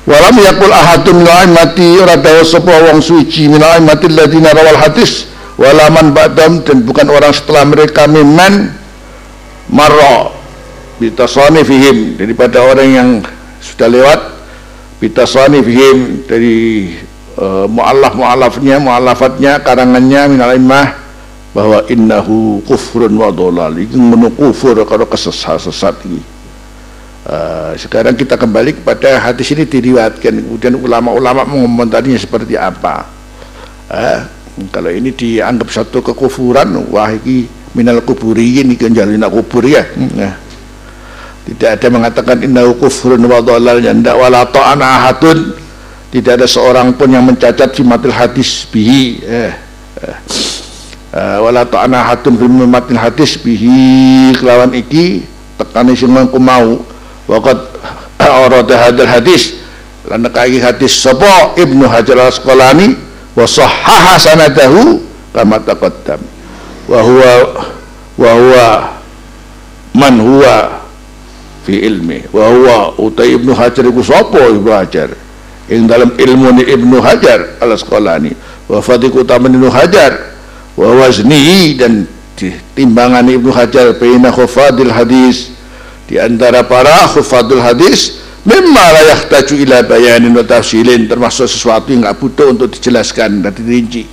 walam yakul ahadun min aimati ora dawa sapa wong suci min aimati alladziina rawal hadis. Walaman ba'dam dan bukan orang setelah mereka miman marra fihim daripada orang yang sudah lewat. Fihim dari uh, mu'allaf mu'allafnya mu'allafatnya karangannya min aimah bahwa innahu kufrun wa dhalal. Itu menukufur kalau kesesat-sesat ini. Uh, sekarang kita kembali kepada hadis ini diriwatkan kemudian ulama-ulama mengomentarinya seperti apa. Uh, kalau ini dianggap satu kekufuran wah ini minal kuburiyin ini jalina kubur ya. Nah, tidak ada mengatakan innahu kufrun wa dhalal tidak wala ta'ana ahadun. Tidak ada seorang pun yang mencacat fi matil hadis bihi eh, eh, uh, wala ta'ana ahadun fi matil hadis bihi. Kelawan iki tekani sing mau Waqad arada hadal hadis. Lan kaki hadis sapa? Ibnu Hajar Al-Asqalani wa sahhaha sanadahu kama taqaddam. Wa huwa wa huwa man huwa fi ilmi. Wa huwa utai Ibnu Hajar iku sapa Ibnu Hajar? Ing dalam ilmu ni Ibnu Hajar Al-Asqalani. Wa fadiku taman Ibnu Hajar. Wa wazni dan timbangan Ibnu Hajar baina khufadil hadis. Di antara para khufadul hadis memang layak taju ila bayanin wa tafsilin termasuk sesuatu yang nggak butuh untuk dijelaskan dan dirinci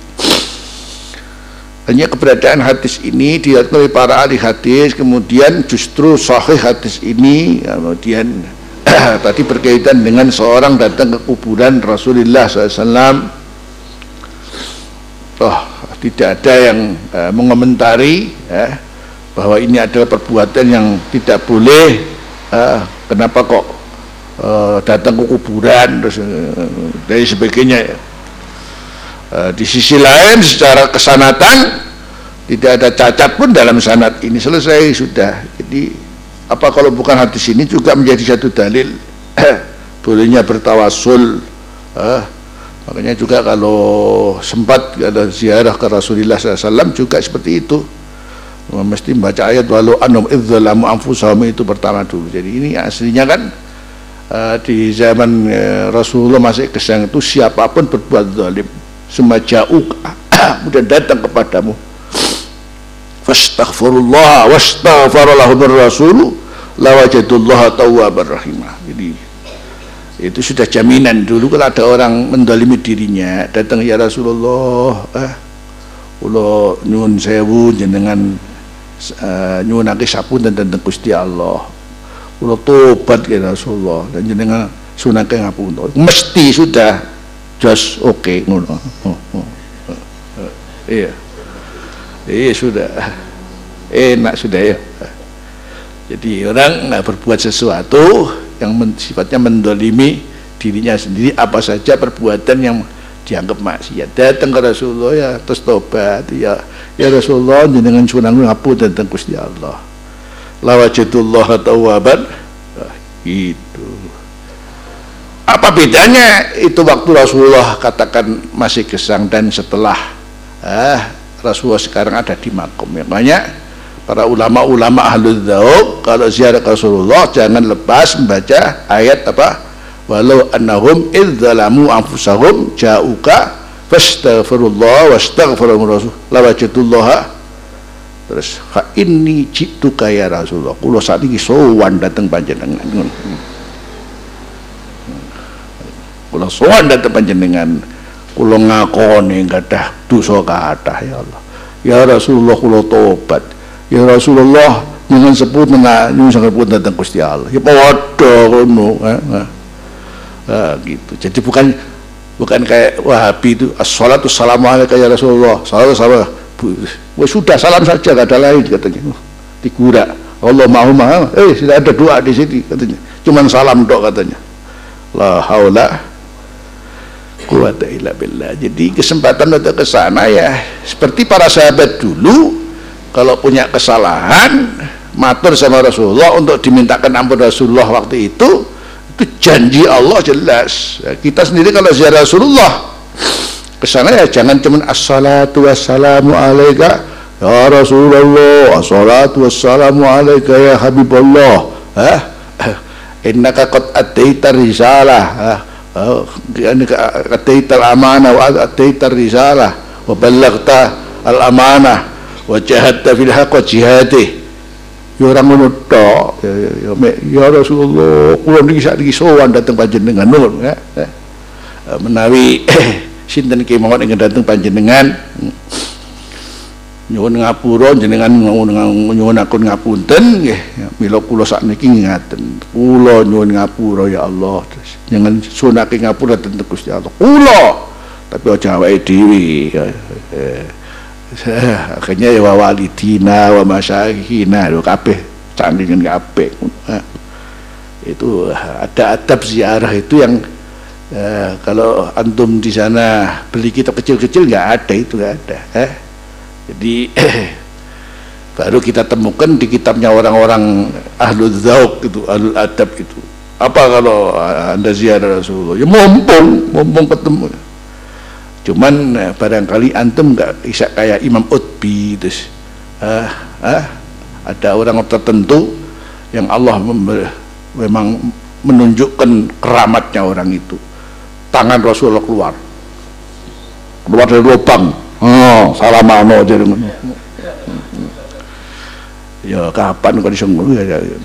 hanya keberadaan hadis ini dilihat oleh para ahli hadis kemudian justru sahih hadis ini kemudian tadi berkaitan dengan seorang datang ke kuburan Rasulullah SAW oh tidak ada yang uh, mengomentari ya, bahwa ini adalah perbuatan yang tidak boleh uh, kenapa kok uh, datang ke kuburan terus uh, dan sebagainya di sisi lain secara kesanatan tidak ada cacat pun dalam sanat ini selesai sudah. Jadi apa kalau bukan hadis ini juga menjadi satu dalil? Bolehnya bertawasul uh, makanya juga kalau sempat ada ziarah ke Rasulullah SAW juga seperti itu. Mesti membaca ayat walau anum idzalamu anfusahum itu pertama dulu. Jadi ini aslinya kan uh, di zaman uh, Rasulullah masih kesang itu siapa pun berbuat zalim semaja'uk kemudian datang kepadamu. Fastaghfirullah wastaghfarallahu rasul lawajadullaha tawwabar rahimah. Jadi itu sudah jaminan dulu kalau ada orang mendalimi dirinya datang ya Rasulullah eh, Allah nyun sewu jenengan uh, sapunten dan Gusti Allah. Kula tobat ke Rasulullah. Dan jenengan sunake ngapunten. Mesti sudah just okay, ngono. Iya. Iya sudah. Enak sudah ya. Jadi orang nggak berbuat sesuatu yang men, sifatnya mendolimi dirinya sendiri apa saja perbuatan yang dianggap maksiat. Datang ke Rasulullah ya terus tobat ya. Ya Rasulullah jenengan sunang ngapun tentang Gusti Allah? Lawajatullah tawaban nah, itu apa bedanya? Itu waktu Rasulullah katakan masih gesang dan setelah ah, Rasulullah sekarang ada di makom. Yang banyak para ulama-ulama ahlul dzauq kalau ziarah Rasulullah jangan lepas membaca ayat apa? Walau annahum idzalamu anfusahum ja'uka fastaghfirullah wastaghfirullah rasul lawajatullah terus fa inni jituka ya Rasulullah. Kula ini sowan datang panjenengan. kula sowan datang panjenengan kula ngakoni gadah dosa kathah ya Allah. Ya Rasulullah kula tobat. Ya Rasulullah jangan sebut nyuwun sebut datang Gusti Allah. Ya padha ngono gitu. Jadi bukan bukan kayak Wahabi itu as-salatu salamu alaika ya Rasulullah. Salatu salam Wah, sudah salam saja gak ada lain katanya. Digura Allah mau maha eh tidak ada doa di sini katanya. Cuman salam dok katanya. La haula quwata illa billah jadi kesempatan untuk ke sana ya seperti para sahabat dulu kalau punya kesalahan matur sama Rasulullah untuk dimintakan ampun Rasulullah waktu itu itu janji Allah jelas. Ya, kita sendiri kalau ziarah Rasulullah ke sana ya jangan cuma assalatu wassalamu alaika ya Rasulullah assalatu wassalamu alaika ya Habibullah. Ha innaka qad ataita risalah. Innaka ataita al-amanah wa ataita risalah wa ballaghta al-amanah wa jahadta fil haqq wa jihadih ya orang ngono tok ya, ya, ya, ya Rasulullah kula niki sak niki sowan dateng panjenengan nuwun ya, ya. menawi sinten ki mawon ingkang dateng panjenengan nyuwun ngapura jenengan nyuwun aku ngapunten nggih. Mila kula sakniki ngaten. Kula nyuwun ngapura ya Allah. Jangan sunake ngapura tentang Gusti Allah. Kula! Tapi aja awake dhewe. Akhirnya ya wa walidina wa masyaykhina lho kabeh sandingan kabeh. Itu ada adab ziarah itu yang Ya, kalau antum di sana beli kitab kecil-kecil nggak ada itu nggak ada. Eh? Jadi baru kita temukan di kitabnya orang-orang ahlu zauk itu, ahlu adab itu. Apa kalau anda ziarah Rasulullah? Ya mumpung, mumpung ketemu. Cuman eh, barangkali antum nggak bisa kayak Imam Utbi, terus ah, ah, ada orang tertentu yang Allah memang menunjukkan keramatnya orang itu tangan Rasulullah keluar keluar dari lubang oh salamano jadi ya kapan kok disenggung ya, ya, ya.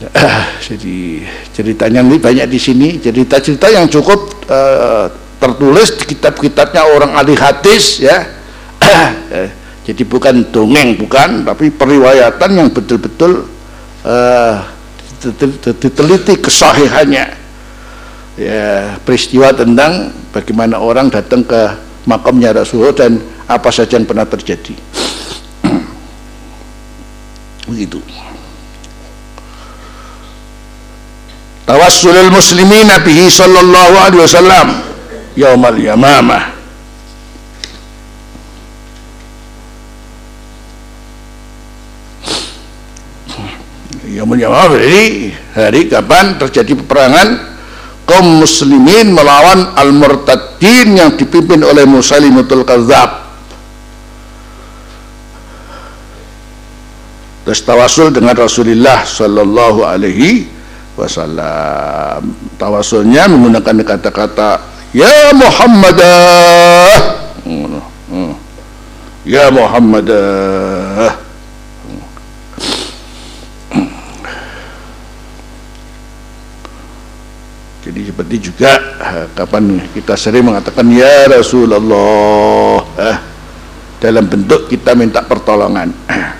jadi ceritanya ini banyak di sini. Cerita-cerita yang cukup uh, tertulis di kitab-kitabnya orang ahli hadis ya. Jadi bukan dongeng bukan tapi periwayatan yang betul-betul uh, diteliti kesahihannya ya, peristiwa tentang bagaimana orang datang ke makamnya Rasulullah dan apa saja yang pernah terjadi. Begitu. Tawassulul muslimin bihi sallallahu alaihi wasallam yaumal yamamah. Yaumul Yamamah jadi hari kapan terjadi peperangan kaum muslimin melawan al-murtadin yang dipimpin oleh Musalimatul Kadzab terus tawasul dengan Rasulullah sallallahu alaihi wasallam. Tawasulnya menggunakan kata-kata ya Muhammadah. Ya Muhammadah Jadi seperti juga kapan kita sering mengatakan ya Rasulullah eh, dalam bentuk kita minta pertolongan.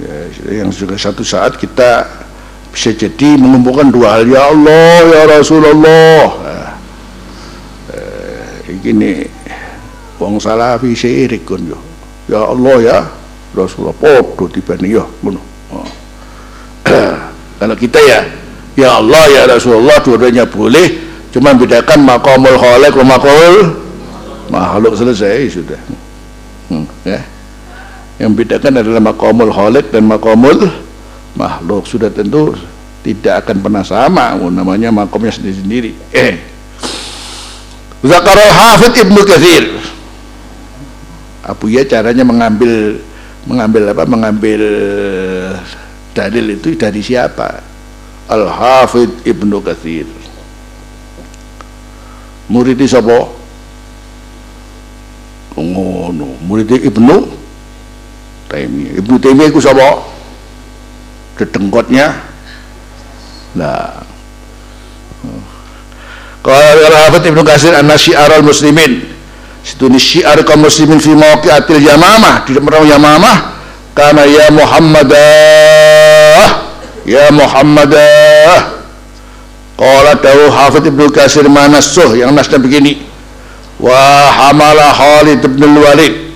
Ya, yang juga satu saat kita bisa jadi mengumpulkan dua hal ya Allah ya Rasulullah begini wong salafi syirik kon yo. Ya Allah ya. Rasulullah podo tibane yo ngono oh. kalau kita ya ya Allah ya Rasulullah dua-duanya boleh. Cuma bedakan makamul khaliq wa makamul makhluk selesai sudah. Hmm, ya. Yang bedakan adalah makamul khaliq dan makamul makhluk. Sudah tentu tidak akan pernah sama namanya makamnya sendiri-sendiri. Eh. Zakarul Hafid Ibnu Kathir Abu ya caranya mengambil mengambil apa mengambil dalil itu dari siapa? Al Hafid Ibnu Kathir murid sapa ngono. Murid Ibnu Taimiyah. Ibnu Taimiyah iku sapa dedengkotnya? Nah kalau Hafid Ibnu Katsir an syiar al-muslimin situ ni syiar kaum muslimin fi mawqi'atil yamamah. Di merau yamamah. Karena ya Muhammadah. Ya Muhammadah. Qala dawu Hafid Ibnu Katsir manasuh yang nasnya begini. Wa hamala Khalid bin Walid.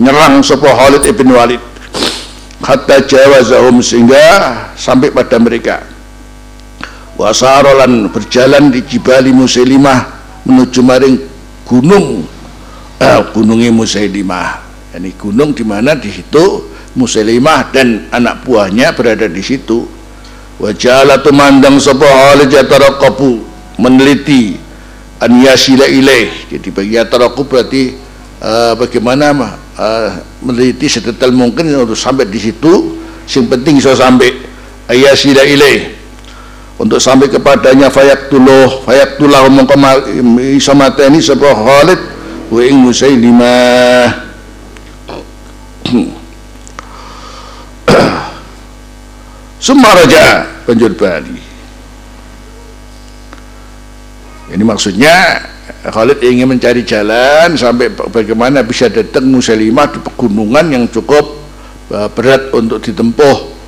Nyerang sapa Khalid ibn Walid. Hatta jawazahum sehingga sampai pada mereka. Wasarolan berjalan di Jibali Musailimah menuju maring gunung eh, gunungnya Musailimah. Ini gunung di mana? Di situ. Musailimah dan anak buahnya berada di situ. Wajala tumandang sebuah hal jatarakabu meneliti. An yasila jadi bagi yataraku berarti uh, bagaimana uh, meneliti sedetail mungkin untuk sampai di situ. Yang penting bisa sampai. Ayasila ilaih. Untuk sampai kepadanya fayaktuluh fayaktulah mongko iso mateni sapa Khalid wa ing Musailimah Summa raja banjur bali. Ini maksudnya Khalid ingin mencari jalan sampai bagaimana bisa datang Musailimah di pegunungan yang cukup eh, berat untuk ditempuh.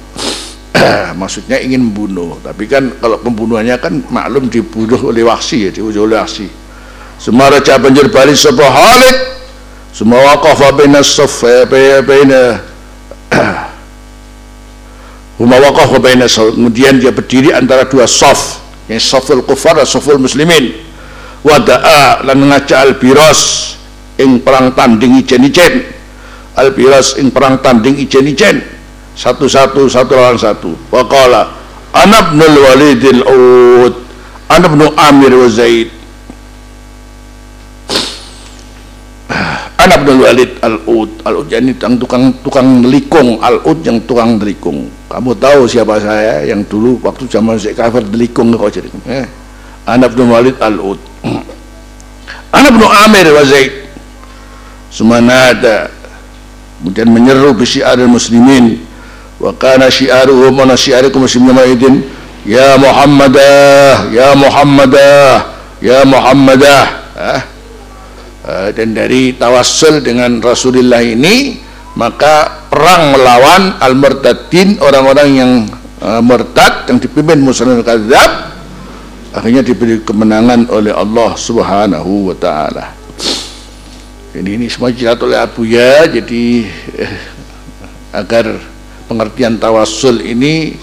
Maksudnya ingin membunuh. Tapi kan kalau pembunuhannya kan maklum dibunuh oleh waksi ya dibunuh oleh waksi semua raja banjir balik sebuah halik semua waqafa baina saf baina Huma waqafa baina kemudian dia berdiri antara dua saf yang saful kufar dan saful muslimin. Wada'a lan ngajak al-biras ing perang tanding ijen-ijen. Al-biras ing perang tanding ijen-ijen. Satu-satu satu lawan satu. Waqala ana ibnul walidil ud ana amir wa zaid ana ibnul walid al ud al ud yani tukang tukang delikung al ud yang tukang delikung kamu tahu siapa saya yang dulu waktu zaman saya kafir delikung kau jadi? Eh ana ibnul walid al ud ana ibnu amir wa zaid. Sumanada. Kemudian menyeru bisiar muslimin. Wa kana syiaruhum wa syiarikum muslimin ya Muhammadah ya Muhammadah ya Muhammadah ah. dan dari tawassul dengan Rasulullah ini maka perang melawan al-murtadin orang-orang yang uh, murtad yang dipimpin muslimin kadzab akhirnya diberi kemenangan oleh Allah Subhanahu wa taala. Jadi ini semua dicatat oleh Abu Ya jadi eh, agar pengertian tawasul ini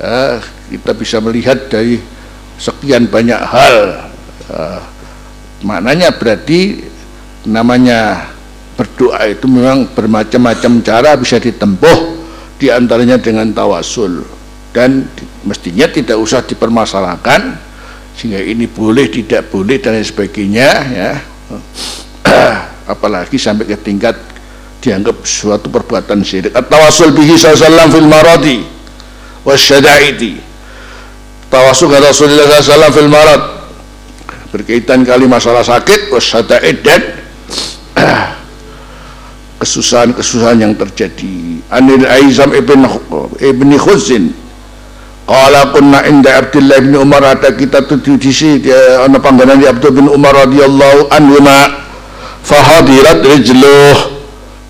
uh, kita bisa melihat dari sekian banyak hal uh, maknanya berarti namanya berdoa itu memang bermacam-macam cara bisa ditempuh di antaranya dengan tawasul. Dan mestinya tidak usah dipermasalahkan sehingga ini boleh tidak boleh dan lain sebagainya ya. Apalagi sampai ke tingkat dianggap suatu perbuatan syirik. At-tawassul bihi sallallahu fil maradi wasyada'iti tawassul dengan Rasulullah sallallahu fil marad. Berkaitan kali masalah sakit wasyada'id dan kesusahan-kesusahan yang terjadi. Anil aizam ibn ibn khuzin. Qala kunna inda Abdullah bin Umar ada kita tuh di sini ana panggonan di Abdullah bin Umar radhiyallahu anhu ma fahadirat rijluh.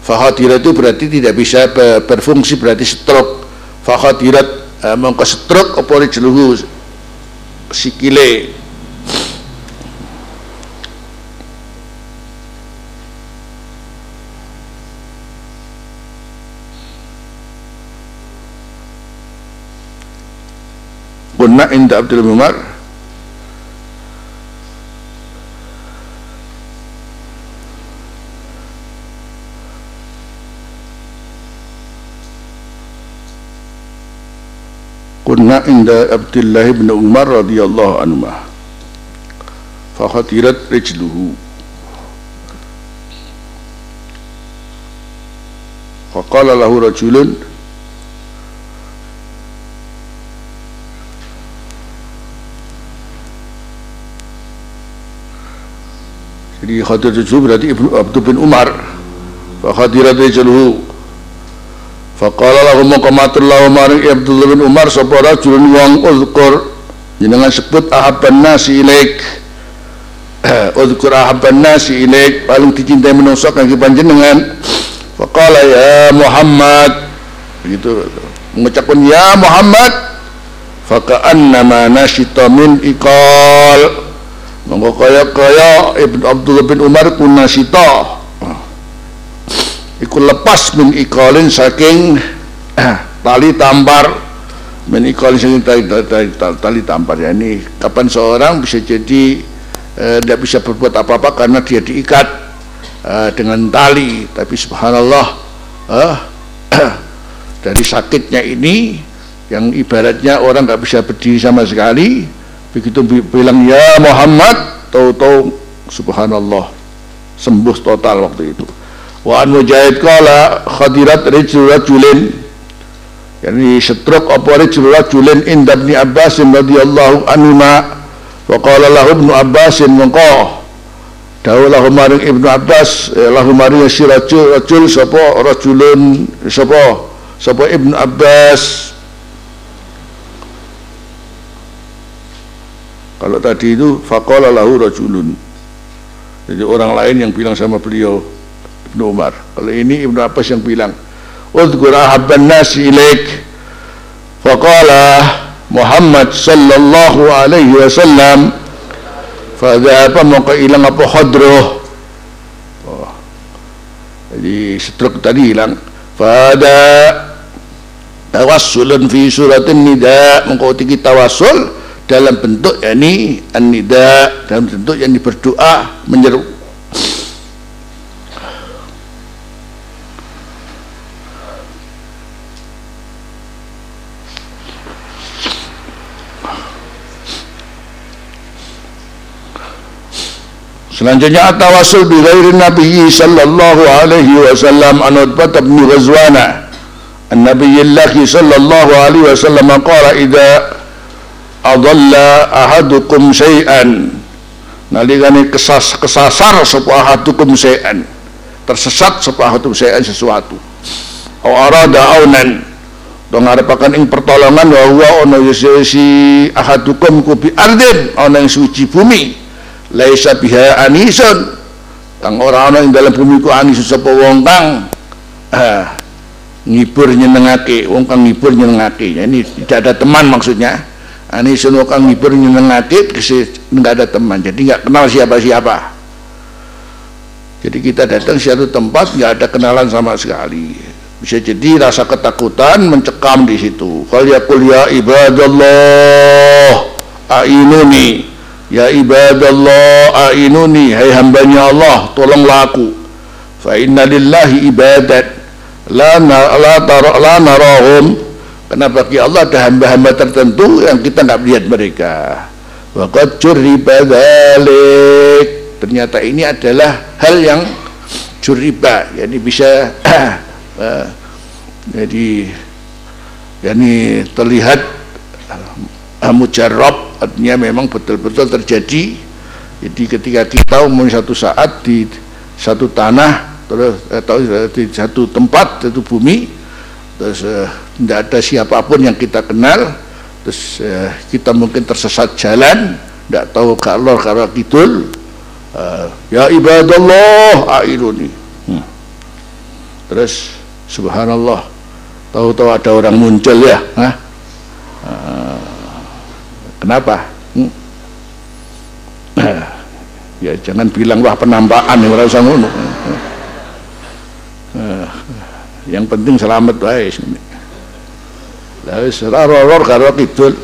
Fakhadirat itu berarti tidak bisa berfungsi berarti stroke. Fakhadirat uh, mongko stroke apa jeluhu sikile kunna inda Abdul Umar kunna inda Abdullah bin Umar radhiyallahu anhu fa khatirat rijluhu fa qala lahu rajulun Jadi khadir itu berarti Ibnu Abdul bin Umar. Fa khadirat rijluhu. Fa qala lahu maqamatul maring Abdul bin Umar sapa rajulun wong uzkur jenengan sebut ahabban nasi ilaik. uzkur ahabban nasi ilaik paling dicintai manusia kangge panjenengan. Fa qala ya Muhammad begitu mengucapkan ya Muhammad fa ka'annama nasyita min iqal Monggo kaya-kaya Ibn Abdullah bin Umar kuna sita. Iku lepas min ikalin saking tali tampar. Min ikalin saking tali, tali, tali, tali tampar. Ya ini kapan seorang bisa jadi tidak eh, bisa berbuat apa-apa karena dia diikat eh, dengan tali. Tapi subhanallah eh, dari sakitnya ini yang ibaratnya orang nggak bisa berdiri sama sekali begitu bilang ya Muhammad tahu-tahu subhanallah. Sembuh total waktu itu. Wa an mujahid kala khadirat rijul rajulin. Yani setruk apa rijul rajulin inda ibni Abbas radhiyallahu anhu ma wa qala lahu ibnu Abbas mengko dawuh lahu maring ibnu Abbas eh, lahu maring si rajul rajul sapa rajulun sapa sapa ibnu Abbas Kalau tadi itu faqala lahu rajulun. Jadi orang lain yang bilang sama beliau Ibnu Umar. Kalau ini Ibnu Abbas yang bilang, "Udhkur ahabban nasi ilaik." Faqala Muhammad sallallahu alaihi wasallam Fadhaba maka hilang apa khadruh oh. Jadi stroke tadi hilang Fada Tawassulun fi suratin nida kita tawassul dalam bentuk yakni an-nida dalam bentuk yang berdoa menyeru. Selanjutnya at-tawassul bi ghairi Nabi sallallahu alaihi wasallam an Utbah bin Ghazwana. An-Nabiy sallallahu alaihi wasallam qala idza adalla ahadukum syai'an. Nalikane kesas kesasar sapa ahadukum syai'an. Tersesat sapa ahadukum syai'an sesuatu. Au arada aunan. Do ngarepaken ing pertolongan wa huwa ana si ahadukum ku bi ardin ana ing suci bumi. Laisa biha anisun. Kang ora ana ing dalam bumi ku anisun sapa wong kang ah, ngibur nyenengake wong kang ngibur nyenengake. Ini tidak ada teman maksudnya ini semua kang ngibur nyenengake nggak ada teman. Jadi nggak kenal siapa-siapa. Jadi kita datang suatu tempat nggak ada kenalan sama sekali. Bisa jadi rasa ketakutan mencekam di situ. Yakul ya ibadallah ainuni. Ya ibadallah ainuni. Hai hambanya Allah tolonglah aku. Fa inna lillahi ibadat. La la tara la narahum karena bagi Allah ada hamba-hamba tertentu yang kita nggak melihat mereka. Waqad curiba dzalik. Ternyata ini adalah hal yang curiba, jadi bisa jadi yani terlihat uh, mujarab artinya memang betul-betul terjadi. Jadi ketika kita umum satu saat di satu tanah atau di satu tempat satu bumi terus tidak ada siapa pun yang kita kenal. Terus uh, kita mungkin tersesat jalan. Tidak tahu kalau kalau kidul. Uh, ya ibadallah airuni hmm. terus subhanallah. Tahu-tahu ada orang muncul ya Hah? Uh, kenapa? Hmm? ya jangan bilang wah penampakan yang merasa ngono. Yang penting selamat baik tapi wis ror karo kidul.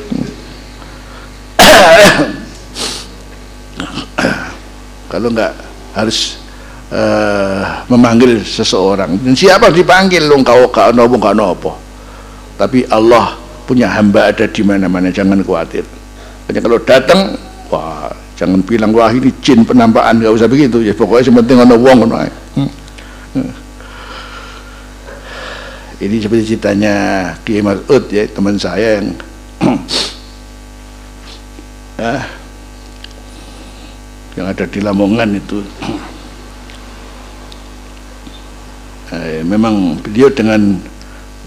Kalau enggak harus uh, memanggil seseorang. Dan siapa dipanggil lu kau kau nopo kau nopo. Tapi Allah punya hamba ada di mana-mana jangan khawatir. Hanya kalau datang wah jangan bilang wah ini jin penampakan enggak usah begitu ya pokoknya sementing ono wong ngono ae. Hmm. hmm ini seperti ceritanya Kiai Mas'ud ya teman saya yang ah, yang ada di Lamongan itu. Eh, memang beliau dengan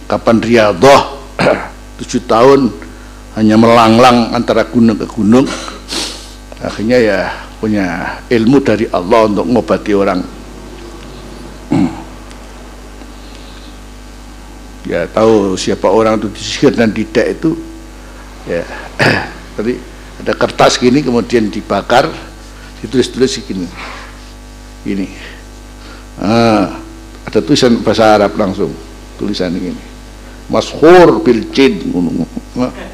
kapan Riyadhah tujuh tahun hanya melanglang antara gunung ke gunung. Akhirnya ya punya ilmu dari Allah untuk mengobati orang ya tahu siapa orang itu disihir dan tidak itu. Ya. Tadi ada kertas gini kemudian dibakar ditulis-tulis gini. Ini ah, ada tulisan bahasa Arab langsung tulisan ini. Mashur bil jin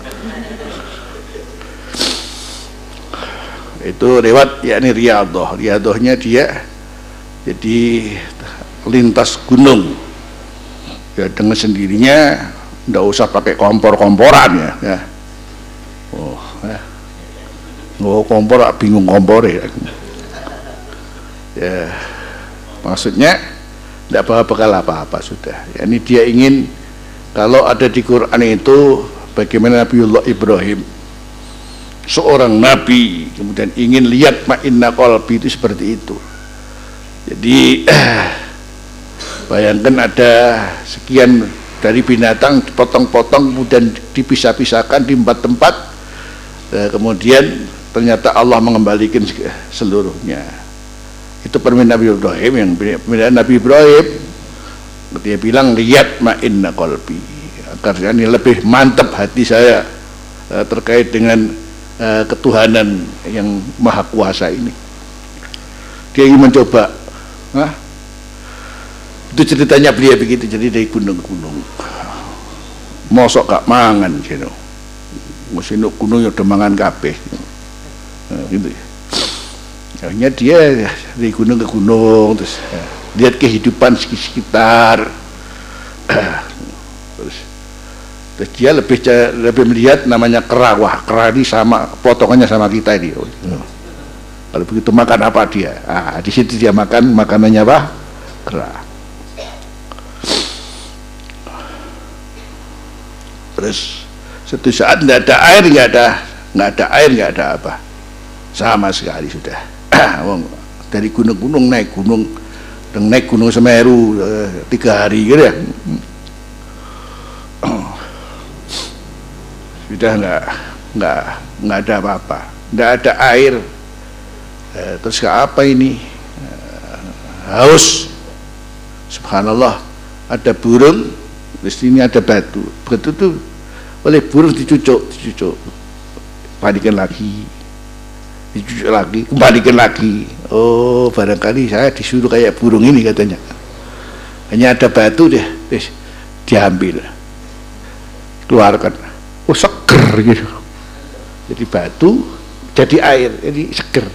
itu lewat yakni riadoh riadohnya dia jadi lintas gunung ya dengan sendirinya ndak usah pakai kompor-komporan ya, ya. oh ya. oh kompor bingung kompor ya ya maksudnya tidak bakal apa-apa sudah ya, ini dia ingin kalau ada di Quran itu bagaimana Nabiullah Ibrahim seorang nabi kemudian ingin lihat ma'inna qalbi itu seperti itu jadi bayangkan ada sekian dari binatang dipotong-potong kemudian dipisah-pisahkan di empat tempat eh, kemudian ternyata Allah mengembalikan seluruhnya. Itu permintaan Nabi Ibrahim yang permintaan Nabi Ibrahim. Dia bilang lihat ma'inna qalbi. Agar ini lebih mantap hati saya eh, terkait dengan eh, ketuhanan yang maha kuasa ini. Dia ingin mencoba Hah? Itu ceritanya beliau begitu jadi dari gunung ke gunung mosok gak mangan gitu musim gunung yang udah mangan nah, gitu ya. Akhirnya dia dari gunung ke gunung terus ya, lihat kehidupan sekitar. Terus terus dia lebih lebih melihat namanya kera wah kera ini sama potongannya sama kita ini. Kalau begitu makan apa dia? Ah di situ dia makan makanannya apa? Kera terus. Satu saat tidak ada air nggak ada nggak ada air nggak ada apa. Sama sekali sudah. Dari gunung-gunung naik gunung dan naik gunung Semeru eh, tiga hari gitu ya. Sudah nggak nggak nggak ada apa-apa. Nggak ada air. Eh, terus ke apa ini? Eh, haus. Subhanallah. Ada burung terus ini ada batu. Batu tuh oleh burung dicucuk dicucuk. Kembalikan lagi. Dicucuk lagi kembalikan lagi. Oh barangkali saya disuruh kayak burung ini katanya. Hanya ada batu deh terus diambil. Keluarkan. Oh seger gitu. Jadi batu jadi air jadi seger.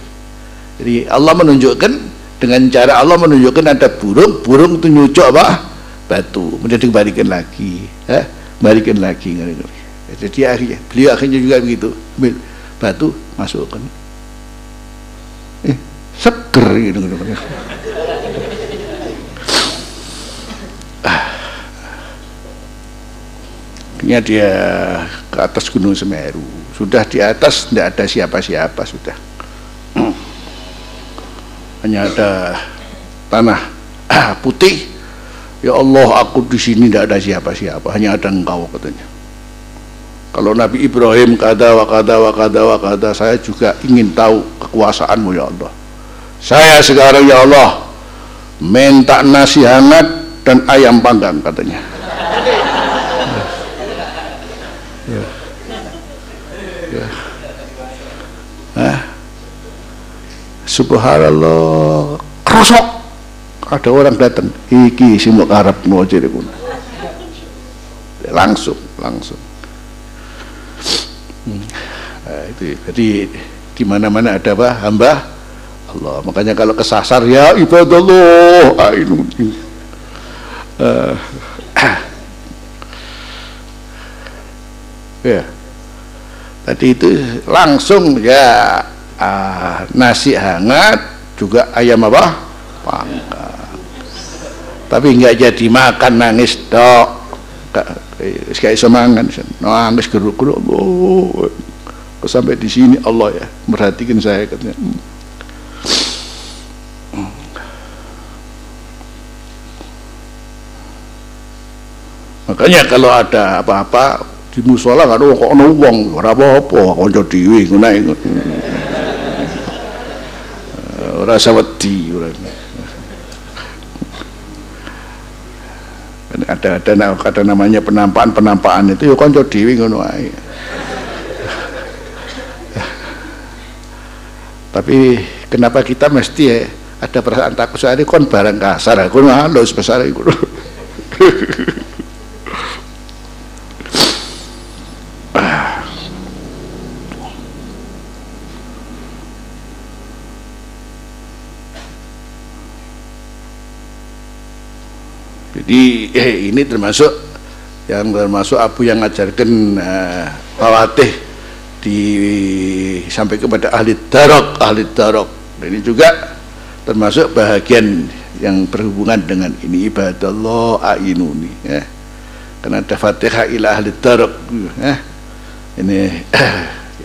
Jadi Allah menunjukkan dengan cara Allah menunjukkan ada burung burung itu nyucuk apa? Batu. Kemudian dikembalikan lagi eh? balikin lagi ngeri-ngeri jadi akhirnya beliau akhirnya juga begitu ambil batu masukkan eh seger gitu, gitu. akhirnya dia ke atas gunung Semeru. Sudah di atas tidak ada siapa-siapa sudah. Hanya ada tanah putih. Ya Allah aku di sini tidak ada siapa-siapa. Hanya ada engkau katanya kalau Nabi Ibrahim kata wa kata wa kata wa kata saya juga ingin tahu kekuasaanmu ya Allah saya sekarang ya Allah minta nasi hangat dan ayam panggang katanya ya. Ya. Nah. Subhanallah krosok ada orang datang iki simuk karep ngojo langsung langsung Hmm. Nah, itu jadi di mana-mana ada apa? Hamba Allah. Makanya kalau kesasar ya ibadallah. Ainuni uh, ya. Tadi itu langsung ya. Uh, nasi hangat juga ayam apa? Panggang tapi nggak jadi makan nangis dok kayak semangat nangis geruk-geruk. Oh, sampai di sini? Allah ya merhatikan saya katanya. Makanya kalau ada apa-apa di musola nggak ada kok ono wong ora apa-apa kanca dhewe ngono iku ora usah wedi ada ada ada namanya penampakan penampakan itu ya kanca dhewe ngono ae. Tapi kenapa kita mesti ya ada perasaan takut? Sehari kon barang kasar aku halus besar itu jadi eh, ini termasuk yang termasuk Abu yang ngajarkan uh, Fawatih di sampai kepada ahli darok ahli darok. Ini juga termasuk bahagian yang berhubungan dengan ini ibadah Allah ainuni ya. Karena ada fatihah ila ahli darok ya. Ini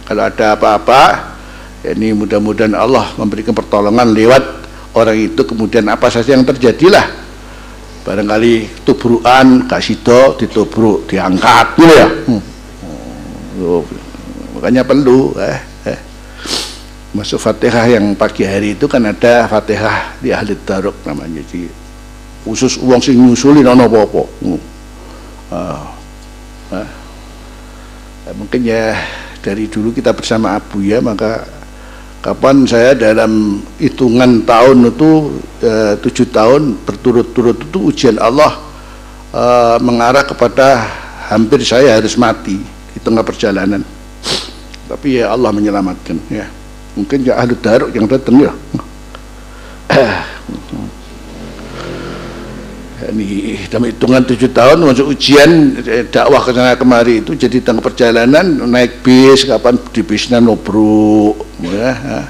kalau ada apa-apa ini mudah-mudahan Allah memberikan pertolongan lewat orang itu. Kemudian apa saja yang terjadilah barangkali tubruan kasih do ditubruk diangkat gitu ya hmm. oh, makanya perlu eh, eh. masuk fatihah yang pagi hari itu kan ada fatihah di ahli daruk namanya jadi khusus uang sing nyusulin ono apa-apa hmm. uh, uh. mungkin ya dari dulu kita bersama Abu ya maka kapan saya dalam hitungan tahun itu eh, tujuh tahun berturut-turut itu ujian Allah eh, mengarah kepada hampir saya harus mati di tengah perjalanan. Tapi ya Allah menyelamatkan ya. Mungkin ya ahli daruk yang datang ya ini dalam hitungan tujuh tahun masuk ujian eh, dakwah ke sana kemari itu jadi tengah perjalanan naik bis kapan di bisnya nobruk ya.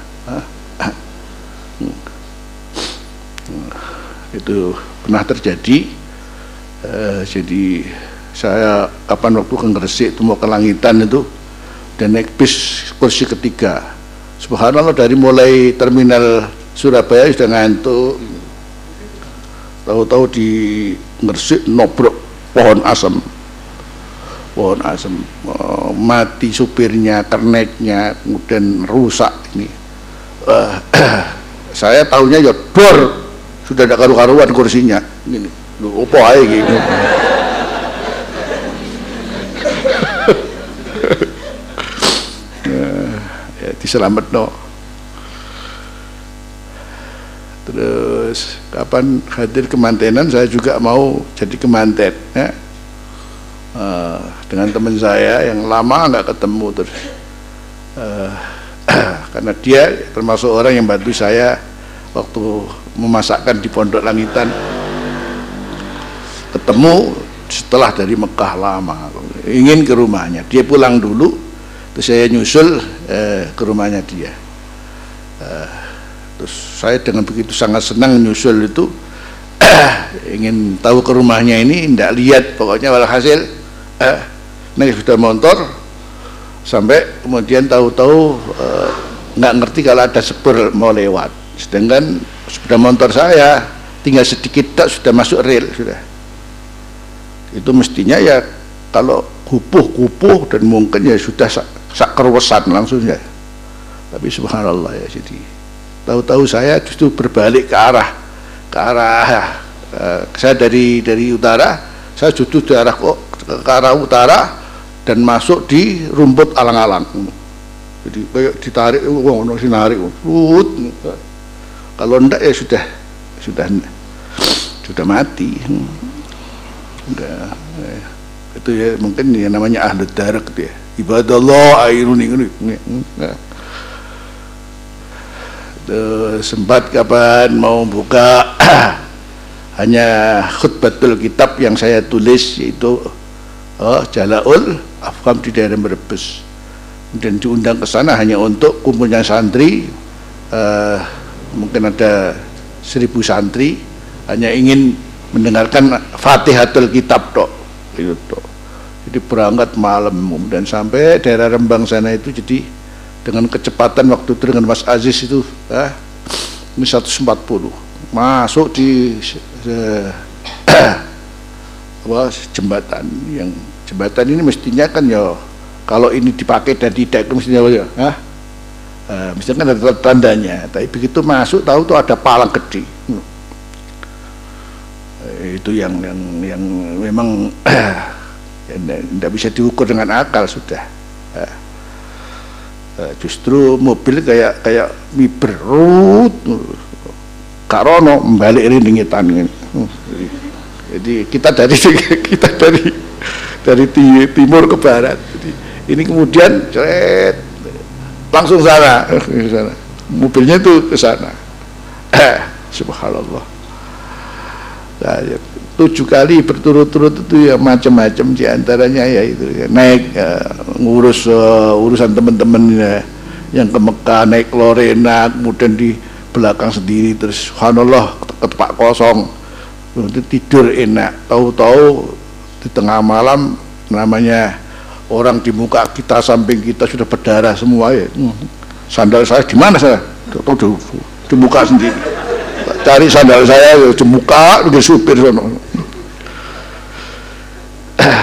Itu pernah terjadi. Uh, jadi saya kapan waktu ke Gresik itu mau ke Langitan itu dan naik bis kursi ketiga. Subhanallah dari mulai terminal Surabaya sudah ngantuk tahu-tahu di Gresik nobrok pohon asam pohon asam uh, mati supirnya kernetnya kemudian rusak ini. Uh, saya tahunya ya dor sudah ada karu-karuan kursinya. Ini lu apa aja gitu ya, diselamat no terus kapan hadir kemantenan saya juga mau jadi kemanten ya. Uh, dengan teman saya yang lama nggak ketemu terus. Uh, karena dia termasuk orang yang bantu saya waktu memasakkan di pondok langitan. Ketemu setelah dari Mekah lama. Ingin ke rumahnya. Dia pulang dulu terus saya nyusul uh, ke rumahnya dia. Uh, terus saya dengan begitu sangat senang nyusul itu ingin tahu ke rumahnya ini tidak lihat pokoknya walhasil eh, naik sudah motor sampai kemudian tahu-tahu eh, nggak eh, ngerti kalau ada sepur mau lewat. Sedangkan sepeda motor saya tinggal sedikit tak sudah masuk rel sudah. Itu mestinya ya kalau kupuh-kupuh dan mungkin ya sudah sak, sak langsung ya. Tapi subhanallah ya jadi tahu-tahu saya justru berbalik ke arah ke arah uh, saya dari dari utara saya justru ke arah kok ke arah utara dan masuk di rumput alang-alang. Jadi kayak ditarik wong ono narik rut. Kalau ndak ya sudah sudah sudah mati. Udah eh, itu ya mungkin ya namanya ahli darak dia ibadah Allah airun ini Tuh, sempat kapan mau buka? Hanya khutbatul kitab yang saya tulis yaitu oh, Jalaul Afham di daerah Brebes dan diundang ke sana hanya untuk kumpulnya santri uh, mungkin ada seribu santri hanya ingin mendengarkan Fatihatul Kitab tok. Itu jadi berangkat malam dan sampai daerah Rembang sana itu jadi dengan kecepatan waktu itu dengan Mas Aziz itu eh, ini 140 masuk di eh, apa, jembatan yang jembatan ini mestinya kan ya kalau ini dipakai dan tidak itu mestinya ya ah, eh, mestinya kan ada tandanya tapi begitu masuk tahu tuh ada palang gede. Eh, itu yang yang yang memang tidak bisa diukur dengan akal sudah eh. Eh, justru mobil kayak kayak miberut karono balik ini dingitan ini jadi kita dari kita dari dari timur ke barat. Jadi ini kemudian ceret langsung sana ke sana. Mobilnya itu ke sana. Subhanallah. Nah, ya, tujuh kali berturut-turut itu ya macam-macam di antaranya ya itu ya, naik ya, ngurus uh, urusan teman-teman ya, yang ke Mekah naik Lorena kemudian di belakang sendiri terus subhanallah ketepak kosong. Nanti tidur enak. Tahu-tahu di tengah malam namanya orang di muka kita samping kita sudah berdarah semua ya. Hmm. sandal saya di mana saya? Tahu di, di muka sendiri cari sandal saya di muka di supir sana.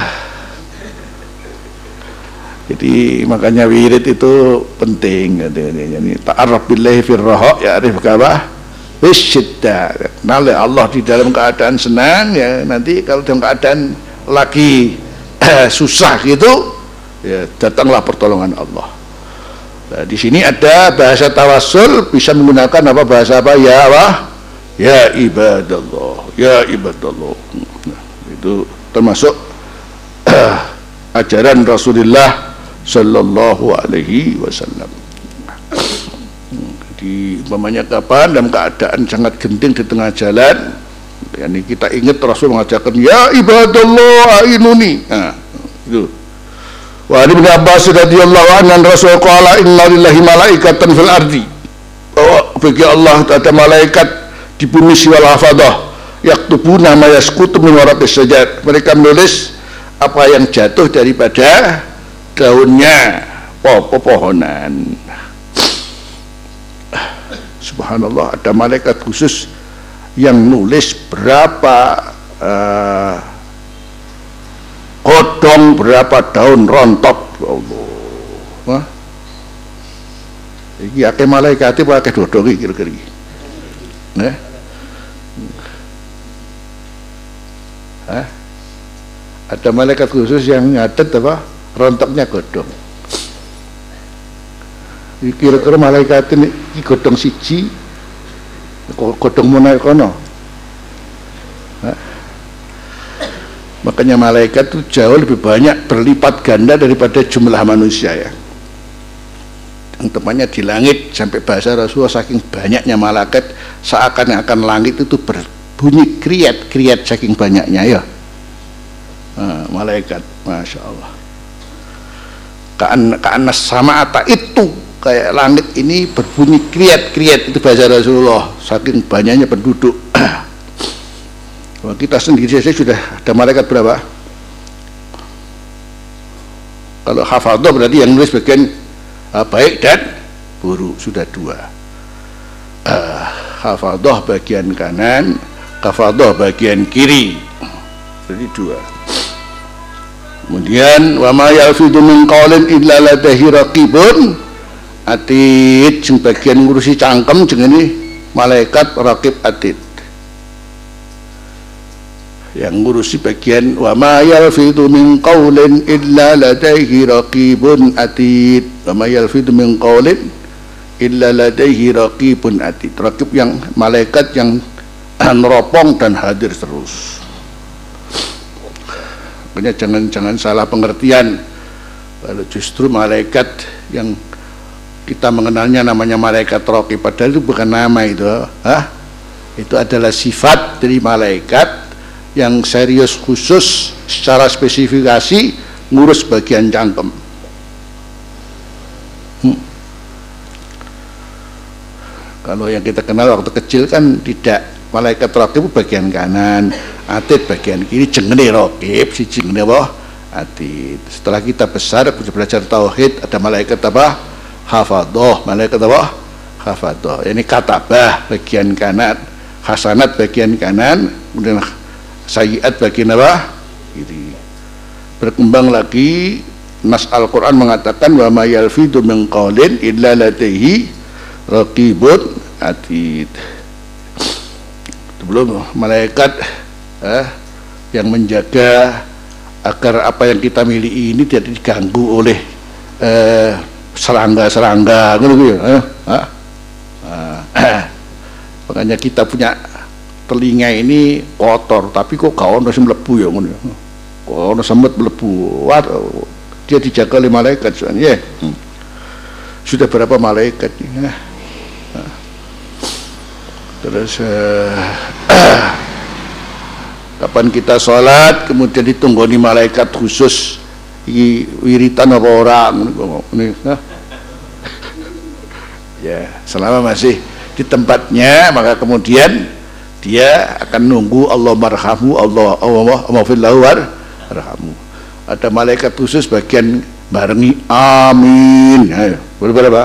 Jadi makanya wirid itu penting jadi ta'arraf ya arif kawah wisyidda kenal Allah di dalam keadaan senang ya nanti kalau dalam keadaan lagi susah gitu ya datanglah pertolongan Allah. Nah, di sini ada bahasa tawasul bisa menggunakan apa bahasa apa? Ya Allah ya ibadallah ya ibadallah nah, itu termasuk ajaran Rasulullah Sallallahu Alaihi Wasallam. Di umpamanya kapan dalam keadaan sangat genting di tengah jalan, yani kita ingat Rasul mengajarkan ya ibadallah ainuni. Nah, itu. Wa Ibnu Abbas radhiyallahu anhu Rasul qala inna lillahi malaikatan fil ardi. Oh, bagi Allah ada malaikat di siwal hafadah yaktubuna ma yaskutu min waraqis sajar. Mereka menulis apa yang jatuh daripada daunnya. Pohonan? Subhanallah ada malaikat khusus yang nulis berapa uh, kodong berapa daun rontok. Ya Allah. Hah? iki akeh malaikat itu akeh dodong kira-kira nah Hah? ada malaikat khusus yang nyatet apa? Rontoknya godong kira-kira malaikat ini godong siji. Godong mana kono? Makanya malaikat itu jauh lebih banyak berlipat ganda daripada jumlah manusia ya. Tempatnya di langit sampai bahasa Rasulullah saking banyaknya malaikat seakan-akan langit itu berbunyi kriat-kriat saking banyaknya ya. Nah, malaikat Masya Allah. Karena sama ata itu kayak langit ini berbunyi kriat-kriat itu bahasa Rasulullah. Saking banyaknya penduduk. Kita sendiri saja sudah ada malaikat berapa? Kalau hafadhah berarti yang nulis bagian uh, baik dan buruk. Sudah dua. Uh, bagian kanan hafadhah bagian kiri. Jadi dua. Kemudian wa ma yalfidu min qawlin illa ladaihi raqibun. Atid bagian ngurusi cangkem jenenge malaikat raqib atid yang ngurusi bagian wa ma yalfidu min qawlin illa ladaihi raqibun atid wa ma yalfidu min qawlin illa ladaihi raqibun atid raqib yang malaikat yang neropong dan hadir terus. Makanya jangan jangan salah pengertian. Kalau justru malaikat yang kita mengenalnya namanya malaikat roki padahal itu bukan nama itu. Hah? itu adalah sifat dari malaikat yang serius khusus secara spesifikasi ngurus bagian cangkem. Hmm. kalau yang kita kenal waktu kecil kan tidak malaikat rokib bagian kanan atid bagian kiri jengene rokib si jengene apa? Atid. Setelah kita besar belajar tauhid ada malaikat apa? Hafadoh. Malaikat apa? Hafadoh. Ini katabah bagian kanan hasanat bagian kanan kemudian sayiat bagian apa? Kiri. Berkembang lagi nas Al-Quran mengatakan wa ma yalfidu min qawlin illa ladaihi raqibun atid belum malaikat eh, yang menjaga agar apa yang kita miliki ini tidak diganggu oleh eh, serangga-serangga gitu ya. Eh? Makanya kita punya telinga ini kotor, tapi kok kau sing mlebu ya ngono. Ya. Kok ono semut mlebu. Dia dijaga oleh malaikat soalnya. Ya. Hmm. Sudah berapa malaikat ya. Terus uh, kapan kita sholat kemudian ditunggu malaikat khusus wiritan apa orang ini ya selama masih di tempatnya maka kemudian dia akan nunggu Allah marhamu Allah Allah Allah warhamu ada malaikat khusus bagian barengi amin. Boleh berapa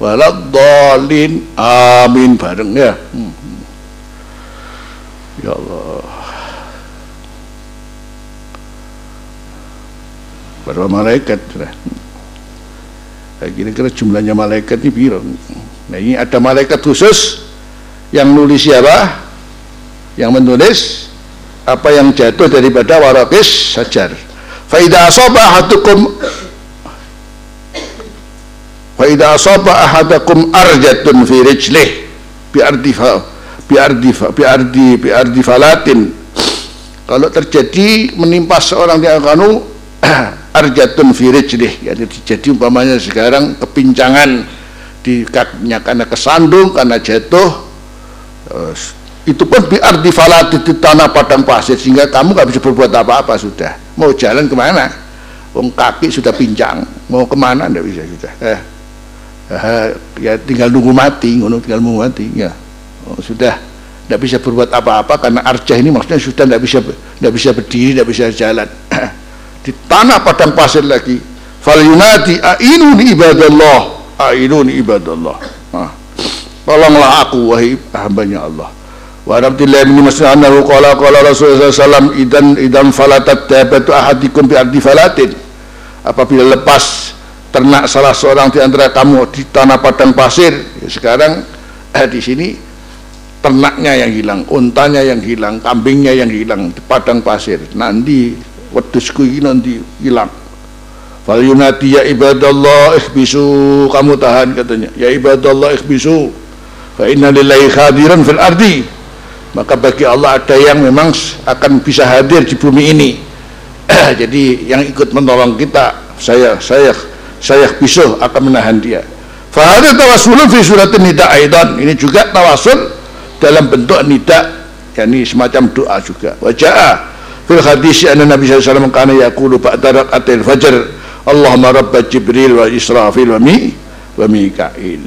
waladhalin amin bareng ya. Hmm. ya Allah. Para malaikat nah, kira-kira jumlahnya malaikat ini biru. Nah ini ada malaikat khusus yang nulis siapa? Yang menulis apa yang jatuh daripada warakis sajar. Faida asaba ahadukum faida asaba ahadakum arjatun fi rijlih. Bi ardi bi ardi bi ardi bi ardi falatin. Kalau terjadi menimpa seorang di kanu arjatun fi rijlih. Yani jadi umpamanya sekarang kepincangan di kakinya karena kesandung karena jatuh. Itu pun biar di di tanah padang pasir sehingga kamu nggak bisa berbuat apa-apa sudah. Mau jalan ke mana? Wong kaki sudah pincang. Mau ke mana? Nggak bisa sudah. Eh, ya tinggal nunggu mati ngono tinggal nunggu mati ya. Oh, sudah. Tidak bisa berbuat apa-apa karena arjah ini maksudnya sudah tidak bisa tidak bisa berdiri tidak bisa jalan. Di tanah padang pasir lagi. Fal yunadi ainuni ibadallah. Ainuni ibadallah. Nah, tolonglah aku wahai hambanya Allah. Wa rabbillah mas'ud annahu qala qala rasulullah sallallahu idan idan falatat tabatu ahadikum bi ardi falatin. Apabila lepas ternak salah seorang di antara kamu di tanah padang pasir. Ya sekarang eh, di sini ternaknya yang hilang, untanya yang hilang, kambingnya yang hilang di padang pasir. Nanti wedusku ini nanti hilang. Fal yunati ya ibadallah ikhbisu. Kamu tahan katanya. Ya ibadallah ikhbisu. Fa inna lillahi khadiran fil ardi. Maka bagi Allah ada yang memang akan bisa hadir di bumi ini. Jadi yang ikut menolong kita saya saya saya bisu akan menahan dia fahadha tawasulun fi surat nida aidan ini juga tawasul dalam bentuk nida yakni semacam doa juga wajah fil hadis anna Nabi sallallahu alaihi wasallam kana yaqulu ba'da raqatil fajr Allahumma rabb Jibril wa Israfil wa mi wa Mikail.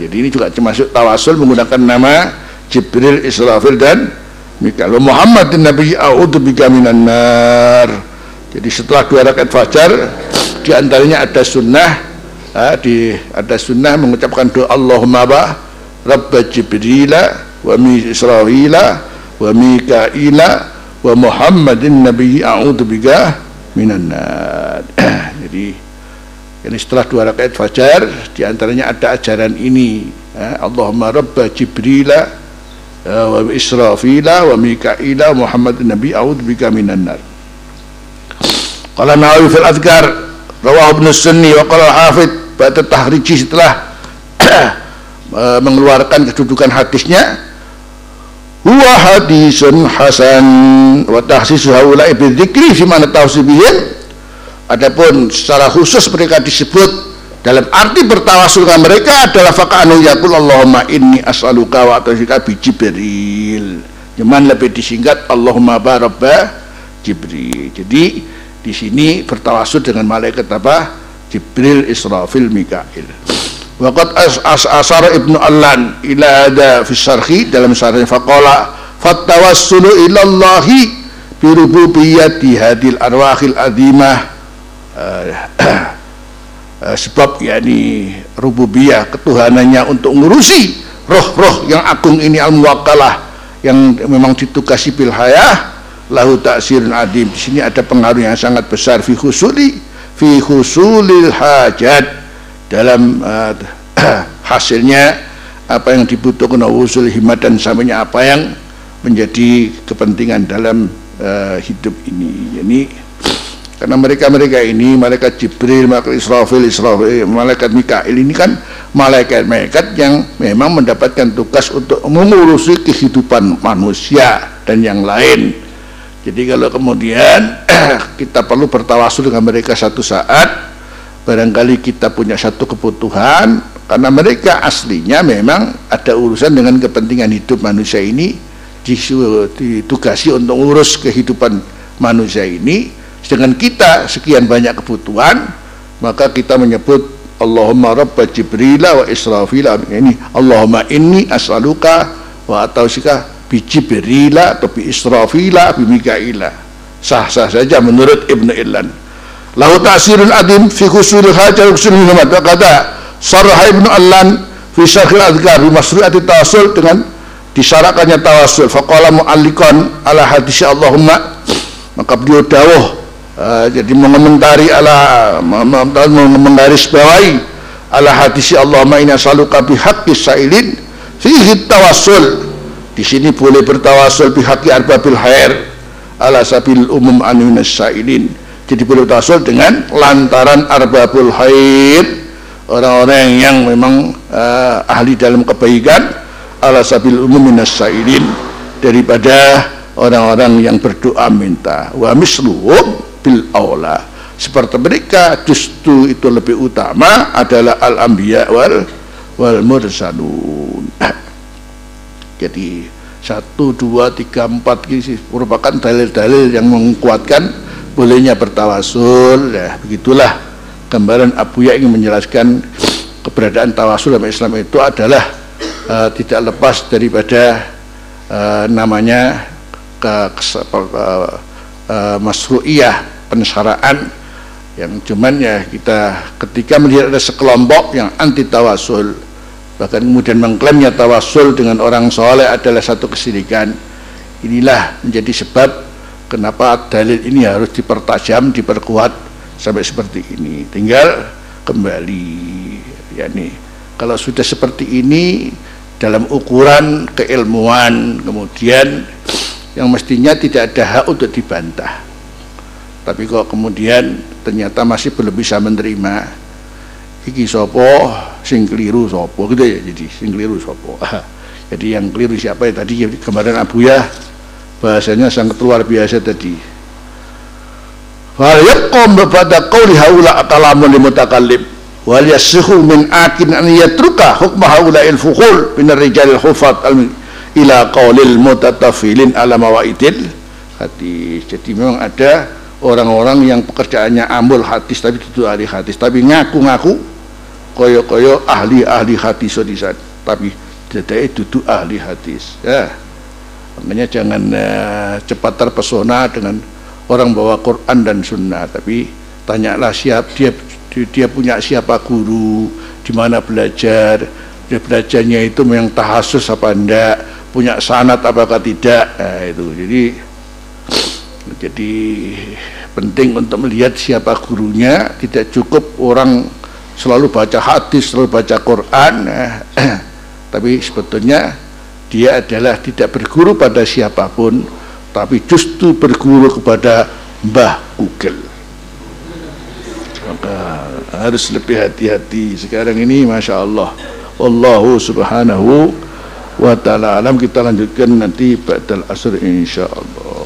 Jadi ini juga termasuk tawasul menggunakan nama Jibril, Israfil dan Mikail. Muhammadin Nabi a'udzu bika minan nar. Jadi setelah dua rakaat fajar di antaranya ada sunnah di ada sunnah mengucapkan doa Allahumma ba Rabb Jibril wa mi Israfil wa Mikaila wa Muhammadin Nabi a'udzu bika minan nar. Jadi ini setelah dua rakaat fajar di antaranya ada ajaran ini Allahumma rabba Jibril eh, wa Israfil wa Mikail Muhammad Nabi a'udzu bika minan nar. Qala Nawawi fil Adhkar rawahu Ibnu Sunni wa qala Hafidh pada tahriji setelah mengeluarkan kedudukan hadisnya huwa hadisun hasan wa tahsisu haula'i bidzikri fi mana tawsibihim adapun secara khusus mereka disebut dalam arti bertawasul dengan mereka adalah fakanu yakul Allahumma inni as'aluka wa atauka bi Jibril. Cuman lebih disingkat Allahumma barabba Jibril. Jadi di sini bertawasul dengan malaikat apa? Jibril, Israfil, Mikail. Waqat as, as asara Ibnu Allan ila ada fi syarhi dalam syarhnya faqala fatawassulu ila Allah bi rububiyyati hadil arwahil azimah uh, uh, sebab yakni rububiyah ketuhanannya untuk ngurusi roh-roh yang agung ini al-muwakkalah yang memang ditugasi bil hayah lahu ta'sirun adim. Di sini ada pengaruh yang sangat besar. Fi khusuli fi khusulil hajat. Dalam uh, hasilnya apa yang dibutuhkan usul himmat dan samanya apa yang menjadi kepentingan dalam uh, hidup ini. Ini karena mereka-mereka ini malaikat Jibril, malaikat Israfil, Israfil, malaikat Mikail ini kan malaikat-malaikat yang memang mendapatkan tugas untuk mengurusi kehidupan manusia dan yang lain. Jadi kalau kemudian kita perlu bertawasul dengan mereka satu saat, barangkali kita punya satu kebutuhan karena mereka aslinya memang ada urusan dengan kepentingan hidup manusia ini ditugasi untuk urus kehidupan manusia ini. Sedangkan kita sekian banyak kebutuhan, maka kita menyebut Allahumma Rabba Jibril wa Israfil. Ini Allahumma inni as'aluka wa atausika bi Jibril atau bi Israfil bi Mikail. Sah-sah saja menurut Ibnu Illan. Lahu ta'sirul adim fi khusul hajar usul Muhammad kata Sarah Ibnu Allan fi syarhil adhkar bi masru'ati tawassul dengan disyaratkannya tawassul faqala mu'allikan ala hadis Allahumma maka beliau dawuh uh, jadi mengomentari ala menggaris bawahi ala hadisi Allahumma inna saluka bihaqqis sailin fihi tawassul di sini boleh bertawasul bihaqqi arbabil khair ala sabil umum anunas sailin jadi boleh bertawasul dengan lantaran arbabul khair orang-orang yang memang uh, ahli dalam kebaikan ala sabil umum minas sailin daripada orang-orang yang berdoa minta. Wa misluhum bil aula. Seperti mereka justru itu lebih utama adalah al anbiya wal wal mursalun jadi satu dua tiga empat merupakan dalil-dalil yang menguatkan bolehnya bertawasul ya begitulah. Gambaran Abu Ya ingin menjelaskan keberadaan tawasul dalam Islam itu adalah uh, tidak lepas daripada uh, namanya ke, ke, ke uh, masru'iyah yang cuman ya kita ketika melihat ada sekelompok yang anti tawasul bahkan kemudian mengklaimnya tawasul dengan orang soleh adalah satu kesirikan. Inilah menjadi sebab kenapa dalil ini harus dipertajam diperkuat sampai seperti ini. Tinggal kembali yakni kalau sudah seperti ini dalam ukuran keilmuan kemudian yang mestinya tidak ada hak untuk dibantah. Tapi kok kemudian ternyata masih belum bisa menerima iki sopo sing keliru sopo gitu ya jadi sing keliru sopo jadi yang keliru siapa ya? Tadi kemarin Abu ya bahasanya sangat luar biasa tadi. Fal yaqum pada qawli haula kalamun limutakallim wal yasihu min akin an yatruka hukma haula il fukhul min rijal hufat ila qawlil mutatafilin ala mawaidil hadis. Jadi memang ada orang-orang yang pekerjaannya ambul hadis tapi itu ahli hadis tapi ngaku-ngaku koyo-koyo ahli-ahli hadis sodisan tapi tidak itu ahli hadis. Ya. Makanya jangan uh, cepat terpesona dengan orang bawa Quran dan Sunnah. Tapi tanyalah siap dia dia punya siapa guru di mana belajar dia belajarnya itu memang tahasus apa enggak punya sanat apakah tidak. Nah, itu. Jadi jadi penting untuk melihat siapa gurunya. Tidak cukup orang selalu baca hadis selalu baca Quran. Eh, tapi sebetulnya dia adalah tidak berguru pada siapa pun tapi justru berguru kepada Mbah Google. Maka harus lebih hati-hati. Sekarang ini Masya Allah Wallahu subhanahu wa ta'ala alam. Kita lanjutkan nanti Ba'dal asr insya Allah